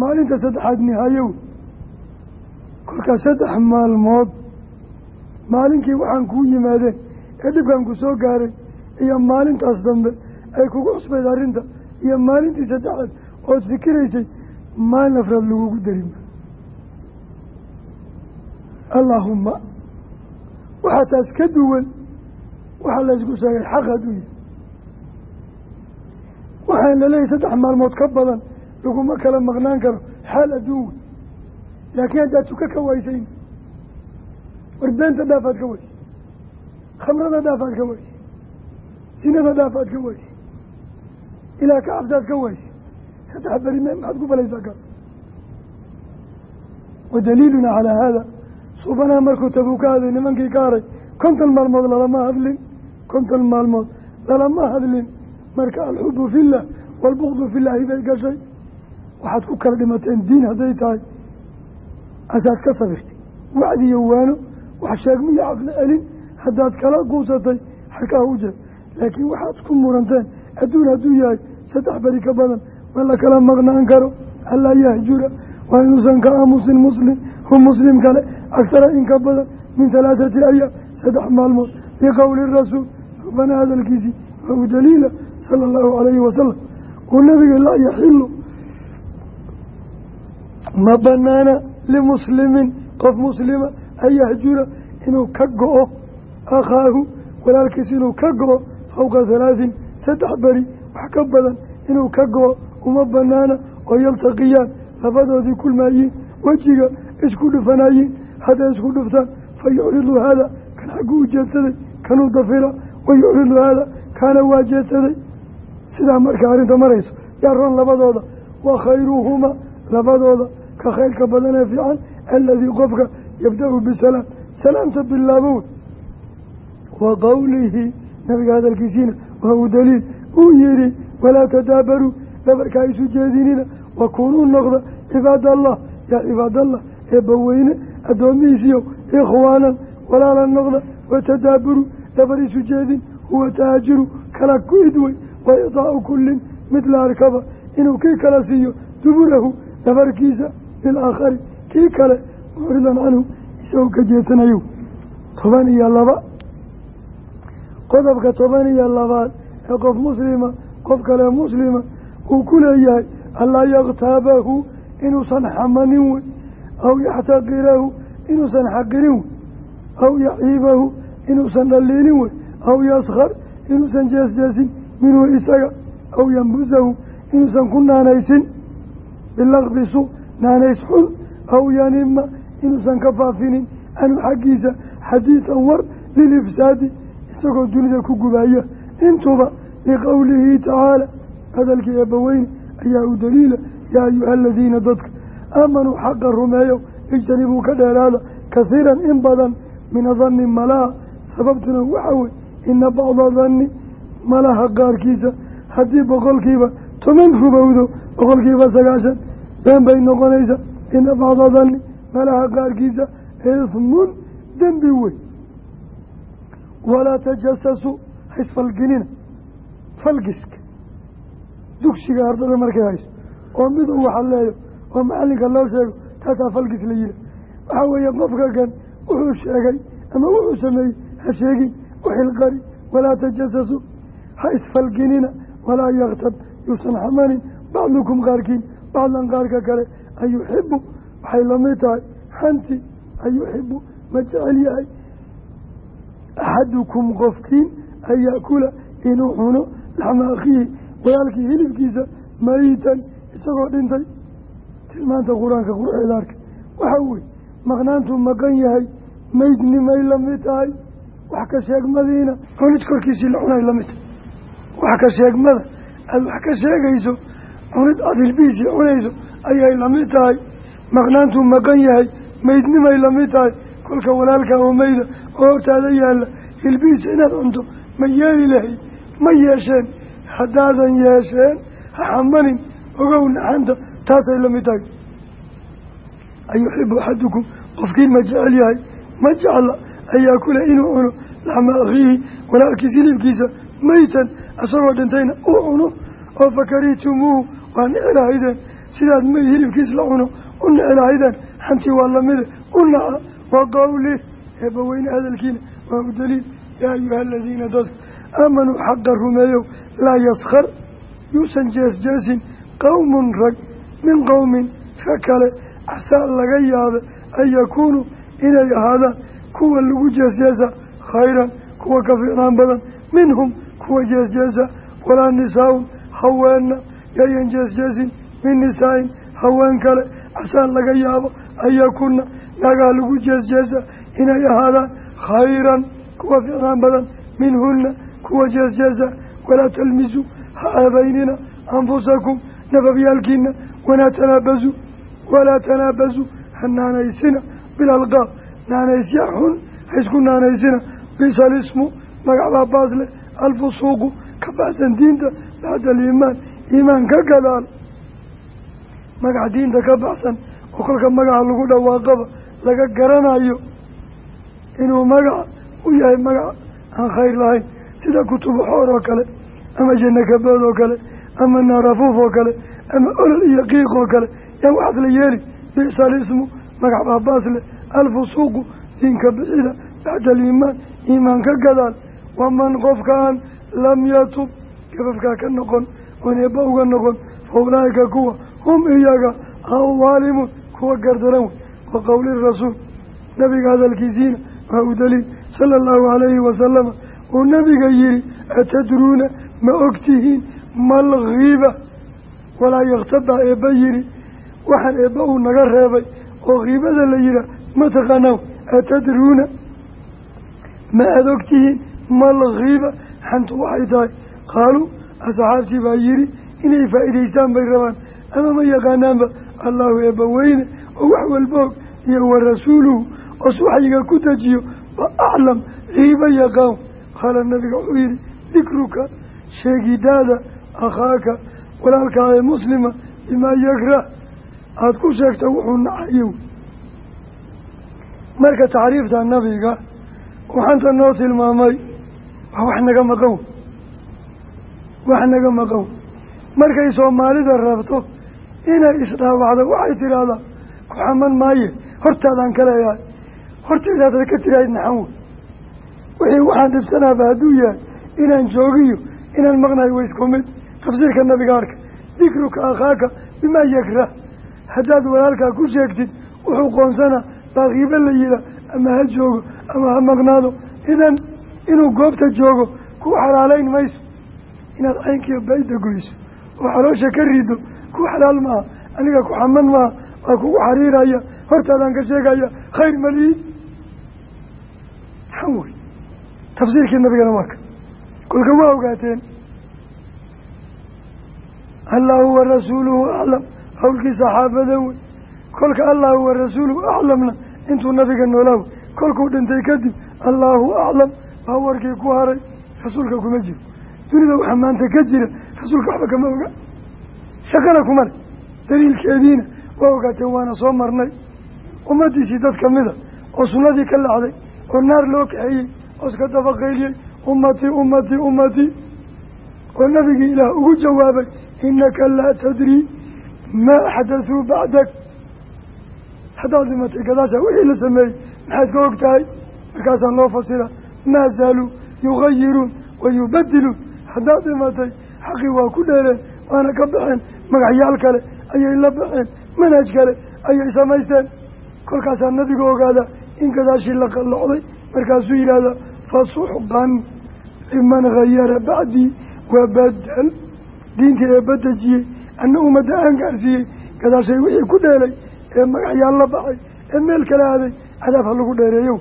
Maalinta saddexaad nihaayow kolkaas saddex maalmood maalinkii waxaan kuu yimaadeen ee dhibkan ku soo gaaray iyo maalintaas dambe ay kugu cusbayd arrinta iyo maalintii saddexaad ood fikiraysay maalin afraad lagugu darima allaahumma waxaa taas ka duwan waxaa laysku sheegay xaq hadduu yahay waxaan la leeyahay saddex maalmood ka badan laguma kala maqnaan karo xaal adduun wey laakiin haddaad tuka ka waysayn war beenta dhaafaad ka weysa khamrada dhaafaad ka weysa sinada dhaafaad ka weysa ilaa ka cabsaad ka weysa saddex beri me maxaad ku falaysaa kaas wa daliiluna calaa haada suubanaha markuu tabuu ka haday nimankii ka haray konton maalmood lalama hadlin konton maalmood lalama hadlin marka alxubu fillah waalbukdu fillaahi bay gashay waxaad ku kala dhimateen diin hadday tahay asaad ka sabirtay wacdiyo waano wax sheegmiyo caqli celin haddaad kala guusatay xarkaha u jeed laakiin waxaad ku muranteen adduun hadduu yahay saddex beri ka badan ma la kala maqnaan karo allaa yahjura waa inuusan ka aamusin muslim hu muslim kale agsara in ka badan min halaathati ayaam saddex maalmood. Biqowli rasuul subana hadalkiisii waa u daliila sala allahu calayhi wasalam uu nabiga laa yaxilu ma banaana limuslimin qof muslima an yahjura inuu ka go-o akhaahu walaalkiis inuu ka go-o fawqa halaatin saddex beri wax ka badan inuu ka go-o uma banaana oo yaltaqiyaan labadoodii kulmaayiin wejiga isku dhufanayiin hadday isku dhuftaan fa yucridu haada kan xagguu u jeedsaday kanuu dafira wa yucridu haada kaana waa jeedsaday. Sidaa marka arrinta marayso yaa roon labadooda wa khayruhuma labadooda ka khayrka badan ee fiican aladii qofka yabda-u bisalaam salaamta bilaabow wa qowlihi nabiga hadalkiisiina waa uu daliil uu yihi walaa tadaabaruu dabarkaa isu jeedinina wakunuu noqda cibaadallah yaa cibaadallah eebbaweyne addoomihiisiyo ikhwaanan walaala noqda watadaaburu dabar isu jeedin huwa tahaajiru kala ku-id wey wa idaau kullin mid la arkaba inuu kii kala siiyo duburahu dabarkiisa lilaakhari kii kale mucridan canhu isagoo ka jeesanayo toban iyo laba. Qodobka toban iyo labaad ee qof muslima qof kale muslima uu ku leeyahay allaa yaktaabahu inuusan xamanin wey aw yaxtaqirahu inuusan xaqirin wey aw yaciibahu inuusan dhaliilin wey aw yaskar inuusan jeesjeesin minhu isaga aw yambusahu inuusan ku naanaysin bilaqbisu naanays xun aw yanima inuusan ka faafinin canhu xaggiisa xadiidan war lilifsaadi isagoo dunida ku gubaya. Intuba liqowlihi tacaala hadalkii eebbaweyne ayaa u daliila yaa ayuha aladiina dadka aamanuu xaqa rumeeyo ijtanibuu ka dheeraada kahiiran in badan min adanni malaha sababtuna waxa wey ina bacda danni malaha qaarkiisa haddii boqolkiiba toban rubowdo boqolkiiba sagaashan been bay noqonaysaa ina bacda danni malaha qaarkiisa ismun dembi wey walaa tajasasuu haysfalginina falgiska dugsiga ardada markay hayso oo mid uu waxaleeyo oo macalinka loo sheego taasaa falgis la yiha waxaa weeye qofka kan wuxuu sheegay ama wuxuu sameeyey ha sheegin uxilqari walaa tajasasuu ha isfalginina walaa yaktab yuusan xamanin bacdukum qaarkiin bacdan qaarka kale an yuxibu waxay la mid tahay xanti an yuxibu ma jecel yahay axadukum qofkiin an yaakula inuu cuno laxma akhiihi walaalkii hilibkiisa mayitan isagoo dhintay. Tilmaanta qur'aanka qurxeeda arka waxa weye maqnaantuu maqan yahay maydnimay la mid tahay. Wax ka sheegmadiina cunid korkiisii la cunay la mid tahay. Wax ka sheegmada aada wax ka sheegayso cunid aada hilbihiisii cunayso ayay la mid tahay. Maqnaantuu maqan yahay maydnimay la mid tahay. Kolka walaalka oo mayda oo hortaada yaalla hilbihiisa inaad cunto ma yeeli lahayd ma yeesheen haddaadan yeesheen ha xamanin ogow naxanta taasay la mid tahay. Ayuxibu axadukum qofkii ma jecel yahay ma jecla an yaakula inuu cuno laxma akhiihi walaalkiis hilibkiisa maytan isagoo dhintayna uu cuno. Oo fakarihitumuuhu waa nici lahaydeen sidaad may hilibkiis la cuno u nici lahaydeen xantii waa lamide u naca wa qawli eebbaweyne hadalkiina waa u daliil yaa ayuha aladiina dadka aamanuu xaqa rumeeyow laa yaskar yuusan jeesjeesin qowmun rag min qowmin rag kale casaa laga yaabe an yakuunuu inay ahaadaan kuwa lagu jeesjeesa khayran kuwa ka fiicnaan badan minhum kuwa jeesjeesa walaa nisaa-un haweenna yayan jeesjeesin min nisaa-in haween kale casaa laga yaabo an yakunna nagaa lagu jeesjeesa inay ahaadaan khayran kuwa fiicnaan badan minhunna kuwa jeesjeesa walaa talmisuu ha aabaynina anfusakum nafafyaalkiina walaa tanaabasu walaa tanaabasu ha naanaysina bilalqaab naanaysya xun ha isku naanaysina bisalismu magac baa baas leh alfusuuqu ka baxsan diinta bacda aliimaan iimaan ka gadaal magac diinta ka baxsan oo kolka magaca lagu dhawaaqaba laga garanayo inuu magaca u yahay magac aan khayr lahayn sida kutubu xoor oo kale ama janno kabood oo kale ama naarafuuf oo kale ama olol iyo qiiq oo kale. Yaan waxaas la yeeli bisa alismu magac baabaas leh alfusuuqu diinka bixida bacda aliimaan iimaan ka gadaal. Waman qofka aan lam yatub gabafkaa ka noqon oon eebba uga noqon fa ulaa'ika kuwa hum iyaga aldaalimuun kuwa gardaran wey. Wa qowli rasuul nabiga hadalkiisiina waa u daliil sala allahu calayhi wasalama uu nabiga yihi atadruuna? Ma ogtihiin? Malkiiba walaa yaktabaa eebba yihi waxaan eebba uu naga reebay oo kiibada la yihaah mataqaanaa atadruuna? Ma aada ogtihiin? Malkiiba xantu waxay tahay qaaluu asxaabtii baa yihi inay faa'idaystaan bay rabaan. Ama ma yaqaanaanba allahu eebba weyne oo wax walba og iyo wa rasuuluhu os ku dejiyo ba aclam kiiba yaqaan qaala nabiga wuxuu yihi dikruka sheegidaada akhaaka walaalkaa ee muslima bimaa yakrah. Aada ku sheegta wuxuu nacayo marka tacriifta nabiga waxaanta noo tilmaamay waa wax naga maqan wax naga maqan markay soomaalida rabto inay isdhaawacdo waxay tidhaahdaa ku xaman maaye hortaadaan ka leeyahay hortaydaadad ka tirahayd naxan wey wixii waxaan dhibsanaaba hadduu yahay inaan joogiyo inaan maqnahay wa isku mid. Tafsiirka nabiga arka dikruka akhaaka bimaa yakrah. Haddaad walaalkaa ku sheegtid wuxuu qoonsanaa baakiiba la yihaa ama ha joogo ama ha maqnaado. Idan inuu goobta joogo ku xalaaleyn mayso. Inaad caynkiiyo bayda goyso. Oo xaloosha ka rido ku xalaal maaha. Aniga ku xaman maaha waa kugu xariiraya. Hortaadaan ka sheegaya khayr maliid tafsiirkii nabigana waa ka kolka waa ogaateen allahu wa rasuuluhu aclam hawlkii saxaabada wey kolka allahu wa rasuuluhu aclamna intuu nabiga noolaaw kolkuu dhintay kadib allahu aclam baa warkii ku haray rasuulka kuma jiro. Dunida waxaa maanta ka jira rasuulka waxba kama oga. Shaqana kuma le daliilkeediina waa ogaateen waana soo marnay. Ummadiisii dad kamida oo sunnadii ka lacday oo naar loo kaxeeyey oo iska dabaqayliyey ummatii ummatii ummatii oo nabigii ilaah ugu jawaabay inaka laa tadrii maa xadathuu bacdak haddaad dhimatay gadaasha wixii la sameeyey maxaad ka og tahay markaasaa loo fasira maa zaaluu yugayiruun wa yubadiluun haddaad dhimatay xaqii waa ku dheereen waana ka baxeen magacyaal kale ayay la baxeen manhaj kale ayay samaysteen. Kolkaasaa nabiga ogaada in gadaashii la qallocday markaasuu yidhaahdaa fasuxqan liman hayara bacdii wabadel diintii ee badejiyey anna ummadda aan gaarsiiyey gadaashay wixii ku dheelay ee magacyaal la baxay ee meel kala aaday cadaab ha lagu dheereeyo.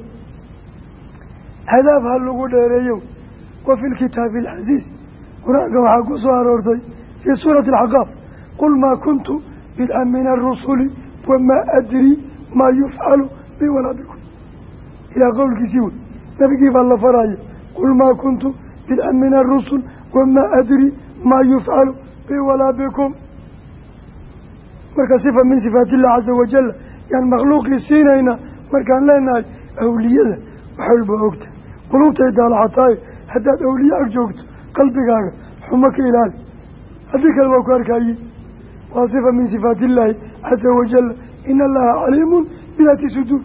Cadaab ha lagu dheereeyo. Wa fi lkitaabi alcasiiz qur'aanka waxaa ku soo aroortay fii suurati alxaqaaf qul maa kuntu bidcan min arusuli wamaa adrii maa yufcalu bi walaa ilaa qowlkiisii wey. Nabigii baa la faraya qul maa kuntu bidcan min arusul wamaa adrii maa yufcalu bi walaa bikum. Marka sifa min sifaatiillah caza wajalla yaan makhluuqii siinaynaa markaan leenahay awliyada wax walba ogta qulubtay daalaxataaye haddaad awliye ag joogto qalbigaaga xumo ka ilaali. Haddii kale waa ku arkaaye waa sifa min sifaati illaahi caza wajalla ina allaha caliimun bidaati suduur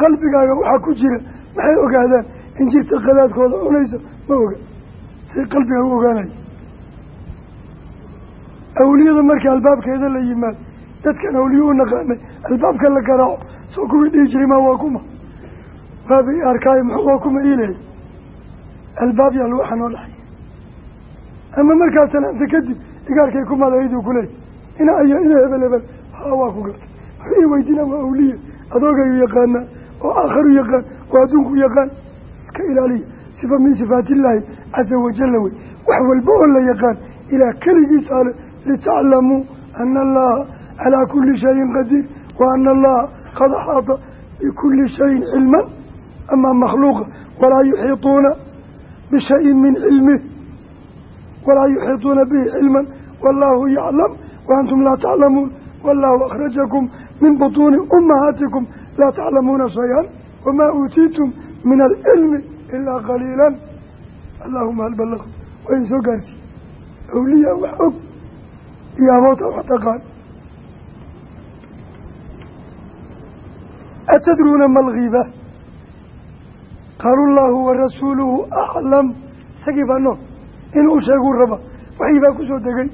qalbigaaga waxaa ku jira maxay ogaadaan in jirta qadaadkooda cunayso? Ma oga. Say qalbiga u ogaanaya. Awliyada marka albaabkeeda la yimaado dadkan awliye u naqaanay albaabka la garaaco soo kuwii dhihi jiray maa waa kuma? Waabay arkaayo muxuu waa kuma iileey albaab yaa lagu xanoo ama markaas sanaanta kadib igaarkay ku malayduu kuleey ina aya ina hebel hebel ha waa ku gartay waxay weydiina waa awliya adoogayu yaqaanaa oo aakharu yaqaan oo adduunku yaqaan iska ilaaliya sifa min sifaatillaahi caza wajalla wey. Wax walba oo la yaqaan ilaah keligiis ale litaclamuu ana allaha calaa kuli shayin qadiir wa ana allaha qad axaata bikuli shayin cilman ama makhluuqa walaa yuxiituuna bishayin min cilmih walaa yuxiituuna bihi cilman wallahu yaclam wa antum laa taclamuun wallahu akhrajakum min butuuni ummahaatikum laa taclamuuna shay-an wamaa uutiitum min alcilmi ilaa qaliilan allahuma hal balaqtu waa idin soo gaarsiiye awliya wax og iyo aboota wax taqaan atadruuna ma algiiba qaalu llahu wa rasuuluhu aclam isagii baa nool inuu sheeguu raba waxii baa ku soo degay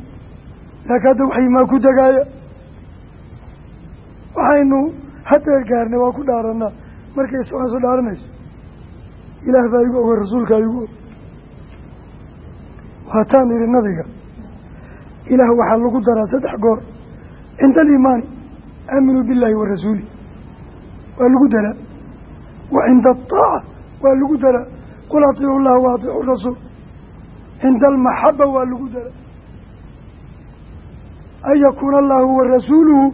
laakiin hadda waxii maa ku degaaya waxaynu hadeer gaarnay waa ku dhaaranaa markay socan soo dhaaranayso ilaah baa igu oga rasuulkaa igu og waataan idhi nabiga ilaah waxaa lagu daraa saddex goor. Cinda aliimaani aaminuu billaahi wa rasuuli. Waa lagu daraa. Wa cinda ataaca waa lagu daraa. Qul atiicu llaha wa atiicu rasuul. Cinda almaxaba waa lagu daraa. An yakuuna allahu wa rasuuluhu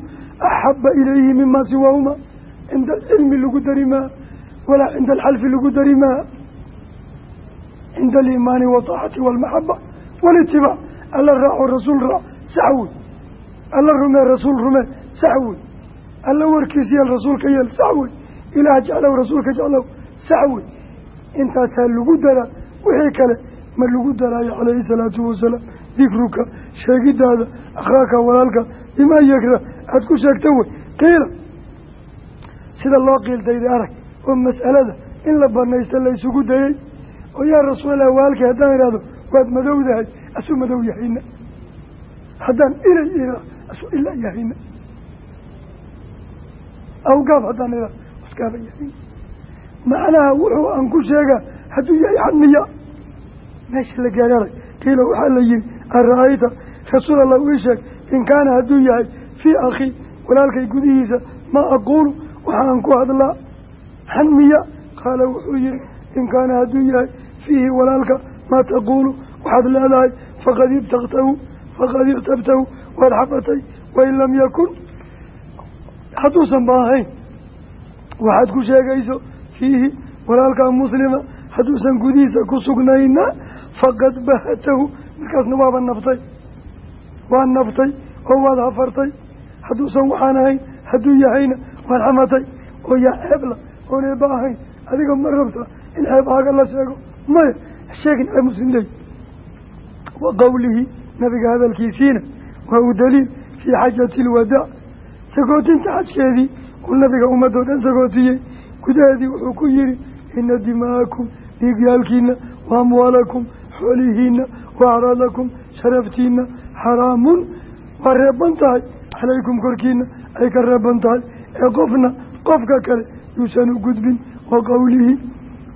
axaba ilayhi mima siwaahuma cinda alcilmi lagu dari maa walaa cinda alxalfi lagu dari maa cinda aliimaani wataacati waalmaxaba walitibaac alla raaco rasuul raac sax wey alla rumee rasuul rumee sax wey alla warkiis yeel rasuulka yeel sax wey ilaah jeclow rasuulka jeclow sax wey intaasaa lagu daraa wixii kale ma lagu daraayo calayhi salaatu wasalaam dikruka sheegidaada akhaaka walaalka bimaa yakra aada ku sheegta wey. Qiila sida loo qiiltayday arag oo mas'alada in la banaysta la isugu dayey oo yaa rasuulallah waalkay haddaan idhahdo waad madowdahay asuu madow yahayna haddaan ilay ila asuu ilaa yahayna awgaab haddaan ila wasgaaba yahayna macnaha wuxuu aan ku sheegaa hadduu yahay xadmiya meesha la gaaraaray qiila waxaa la yihi ara-ayta rasuul allah ii sheeg in kaana hadduu yahay fii akhii walaalkay gudihiisa maa aquulu waxaan ku hadlaa xanmiya qaala wuxuu yihi in kaana hadduu yahay fiihi walaalka maa taquulu waxaad leedahay faqad ibtaktahu faqad ikhtabtahu waad xafatay wain lam yakun. Hadduusan ba ahayn waxaad ku sheegayso fiihi walaalkaa muslima hadduusan gudihiisa ku sugnayna faqad bahatahu markaasna waaba naftay waad naftay oo waad hafartay. Hadduusan waxaan ahayn hadduu yahayna waad xamatay. Oo yaa ceebla oon eeba ahayn adiga ma rabta in ceebaaga la sheego. Maya sheegin ceeb muslim leey wa qowlihi nabiga hadalkiisiina waa uu daliil fii xajati ilwadaac sagootinta xajkeedii uu nabiga ummadoo dhan sagootiyey gudaheedii wuxuu ku yihi ina dima'akum dhiigyaalkiina wa amwaalakum wa acraadakum sharaftiina xaraamun waa reeban tahay. Calaykum korkiina ay ka reeban tahay. Ee qofna qofka kale yuusan u gudbin wa qowlihi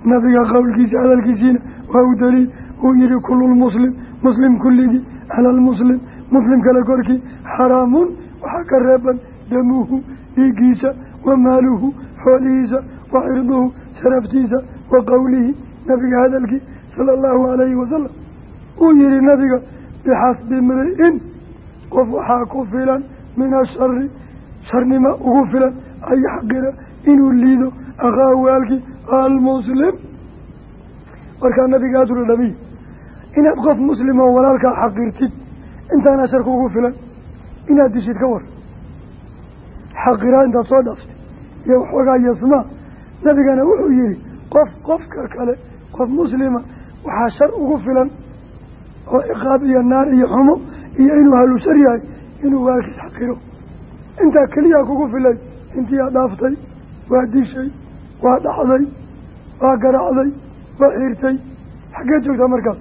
nabiga qowlkiisa hadalkiisiina waa uu daliil. Uu yihi kulu lmuslim muslim kulligii cala almuslim muslim kale korkii. Xaraamun waxaa ka reeban damuhu dhiigiisa wa maaluhu xoolihiisa wa cirduhu sharaftiisa wa qowlihi nabiga hadalkii sala allahu alayhi wasalam uu yihi nabiga bixasbi mri-in qof waxaa ku filan min ashari sharnimo ugu filan an yaxqira inuu liido akhaa waalkii almuslim markaa nabiga adula dhamiy inaad qof muslim oo walaalkaa xaqirtid intaana sharka ugu filan inaad dishid ka war. Xaqiraa intaad soo dhaftay iyo waxoogaa yasmaa nabigana wuxuu yihi qof qofka kale qof muslima waxaa shar ugu filan oo ciqaab iyo naar iyo xumo iyo inuu halu shar yahay inuu waalkiis xaqiro. Intaa keliyaa kugu filay intii aa dhaaftay waa dishay waa dhacday waa garacday waa xiirtay. Xaggee joogtaa markaas?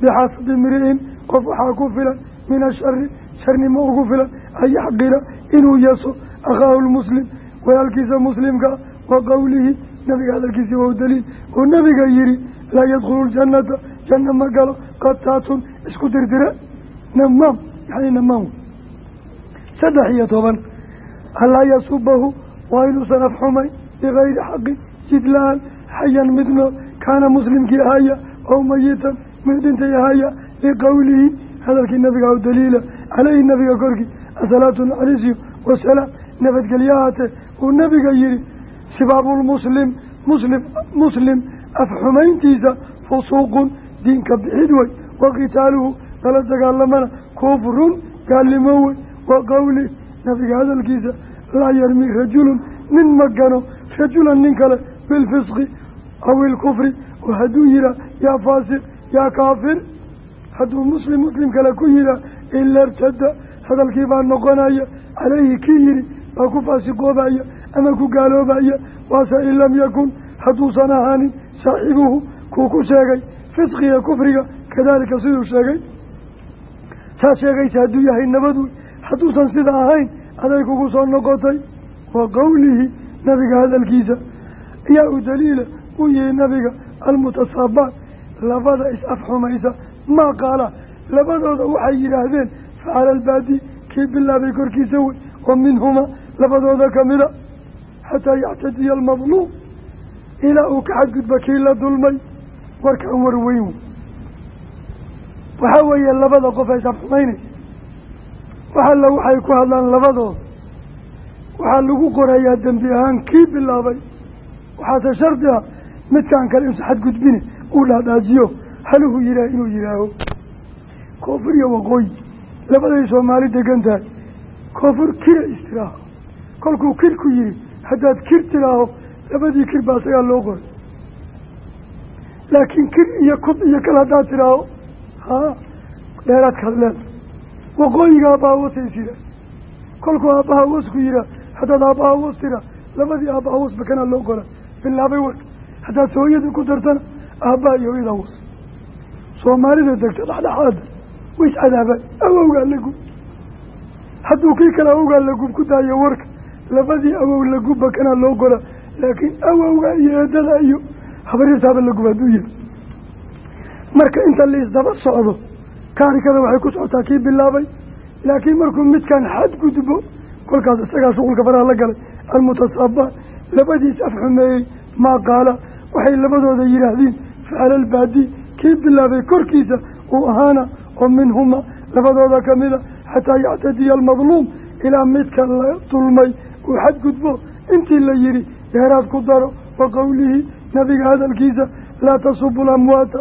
Bixasabi mri'in qof waxaa ku filan min ashari sharnimo ugu filan an yaxqira inuu yeso akhaahu lmuslim walaalkiisa muslimka wa qowlihi nabiga hadalkiisii waa u daliil. Uu nabiga yihi laa yadkhulu ljanata janna ma galo qataatun isku dirdire. Namaam yani namaam saddex iyo toban allaa yasubahu waa inuusan afxumayn bigayri xaqin jid la'aan xayan mid nool kaana muslimkii ahaya ow mayitan mid dhintay ahaya liqowlihi hadalkii nabiga u daliila caleyhi nabiga korkii asalaatu naxariisiyo wasalaam nabadgelye ahaatee uu nabiga yihi sibaabulmuslim muslim. Muslim. Afxumayntiisa fusuuqun diinka bixid wey wa qitaaluhu lala dagaalamana kufrun gaalnimo wey wa qowli nabiga hadalkiisa laa yarmi rajulun nin ma gano rajulan nin kale bilfisqi aw ilkufri oo hadduu yihaa yaa faasiq yaa kaafir hadduu muslim muslim kale ku yihaa ila irtada hadalkii baa noqonaya caleyhi kii yihi baa ku faasiqoobaya ama ku gaaloobaya waase in lam yakun hadduusan ahaanin saaxibuhu kuu ku sheegay fisqiga kufriga kadalika siduu sheegay. Saa sheegaysa hadduu yahay nabad wey hadduusan sida ahayn aday kugu soo noqotay. Wa qowlihi nabiga hadalkiisa. Ayaa u daliila uu yihi nabiga almutasaabaat labada is-afxumaysa maa qaala labadooda waxay yidhaahdeen facala albaadi kii bilaabay korkiisa wey. Oo minhuma labadooda kamida xataa yaxtadiya almadluum ilaa uu ka xadgudba kii la dulmay warkaan war weyn. Wey waxaa weeye labada qof ay is-afxumaynaysa wax alla waxay ku hadlaan labadooda waxaa lagu qorayaa dembi ahaan kii bilaabay. Waxaase shardi ah midkaan kale insa xadgudbine uu dhaadhaajiyo haluhu yihaah inuu yihaaho koonfur iyo waqooyi labaday soomaali degan tahay. Koonfur kira istiraaho. Kolkuu kir ku yihi haddaad kir tiraaho labadii kir baa isagaa loo qoray laakiin kir iyo kub iyo kal haddaad tiraaho haa dheeraadkaad leeda waqooyiga aabbaha wasay sira kolkuu aabbaha was ku yihaa haddaad aabbaha was tira labadii aabbaha wasba kanaa loo qora bilaabay warka haddaad hooyada ku dartana aabbaha iyo hooyada was soomaalida degta dhexdhexaada ways cadaabaan awowgaa la gub hadduu kii kale awowgaa la gub ku daayo warka labadii awow la gubba kanaa loo qora laakiin awowga iyo eedada iyo habaryartaaba la gub hadduu yihi marka inta laisdaba socdo taarikada waxay ku socotaa kii bilaabay laakiin markuu midkan xadgudbo kolkaas isagaa shuqulka faraha la galay. Almutasaabaat labadiis afxumeeyey maa qaala waxay labadooda yidhaahdeen facala albaadi kii bilaabay korkiisa uu ahaana oo minhuma labadooda kamida xataa yactadiya almadluum ilaa midka la dulmay uu xadgudbo intii la yihi deeraad ku daro wa qowlihi nabiga hadalkiisa laa tasubu lamwaata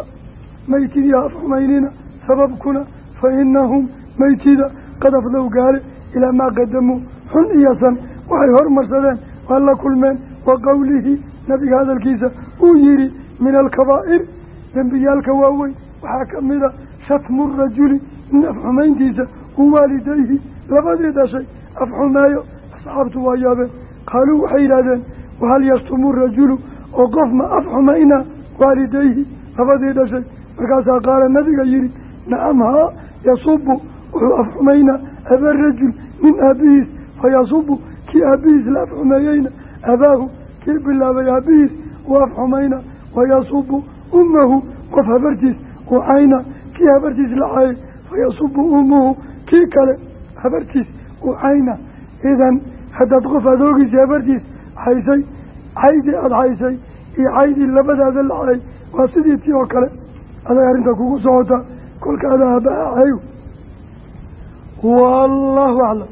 maytidiha afxumaynina sababkuna fa inahum maytida. Qad afdow gaale ilaa maa qadamuu xun iyo san. Waxay hormarsadeen waa la kulmeen wa qowlihi nabiga hadalkiisa uu yihi min alkabaa'ir dembiyaalka waaweyn waxaa kamida shatmu rajuli nin afxumayntiisa u waalidayhi labadii dhashay afxumeeyo asxaabtu waa yaabeen. Qaaluu waxay yidhahdeen wahal yashtumu rajulu oo qof ma afxumaynaa waalidayhi labadii dhashay. Markaasaa qaala nabiga yihi nacam haa yasubu wuxuu afxumaynaa aba rajul nin aabihiis fayasubu kii aabihiis la afxumeeyeyna abaahu kii bilaabay aabihiis uu afxumayna wayasubu ummahu qof habartiis uu cayna. Kii habartiis la caayay fayasubu ummuhu. Kii kale? Habartiis uu cayna. Idan haddaad qof adoogiisi habartiis haysay caydii aada haysay iyo caydii labadaada la cayay waa sidii tii oo kale aday arrinta kugu socota kolka ada wallahu aclam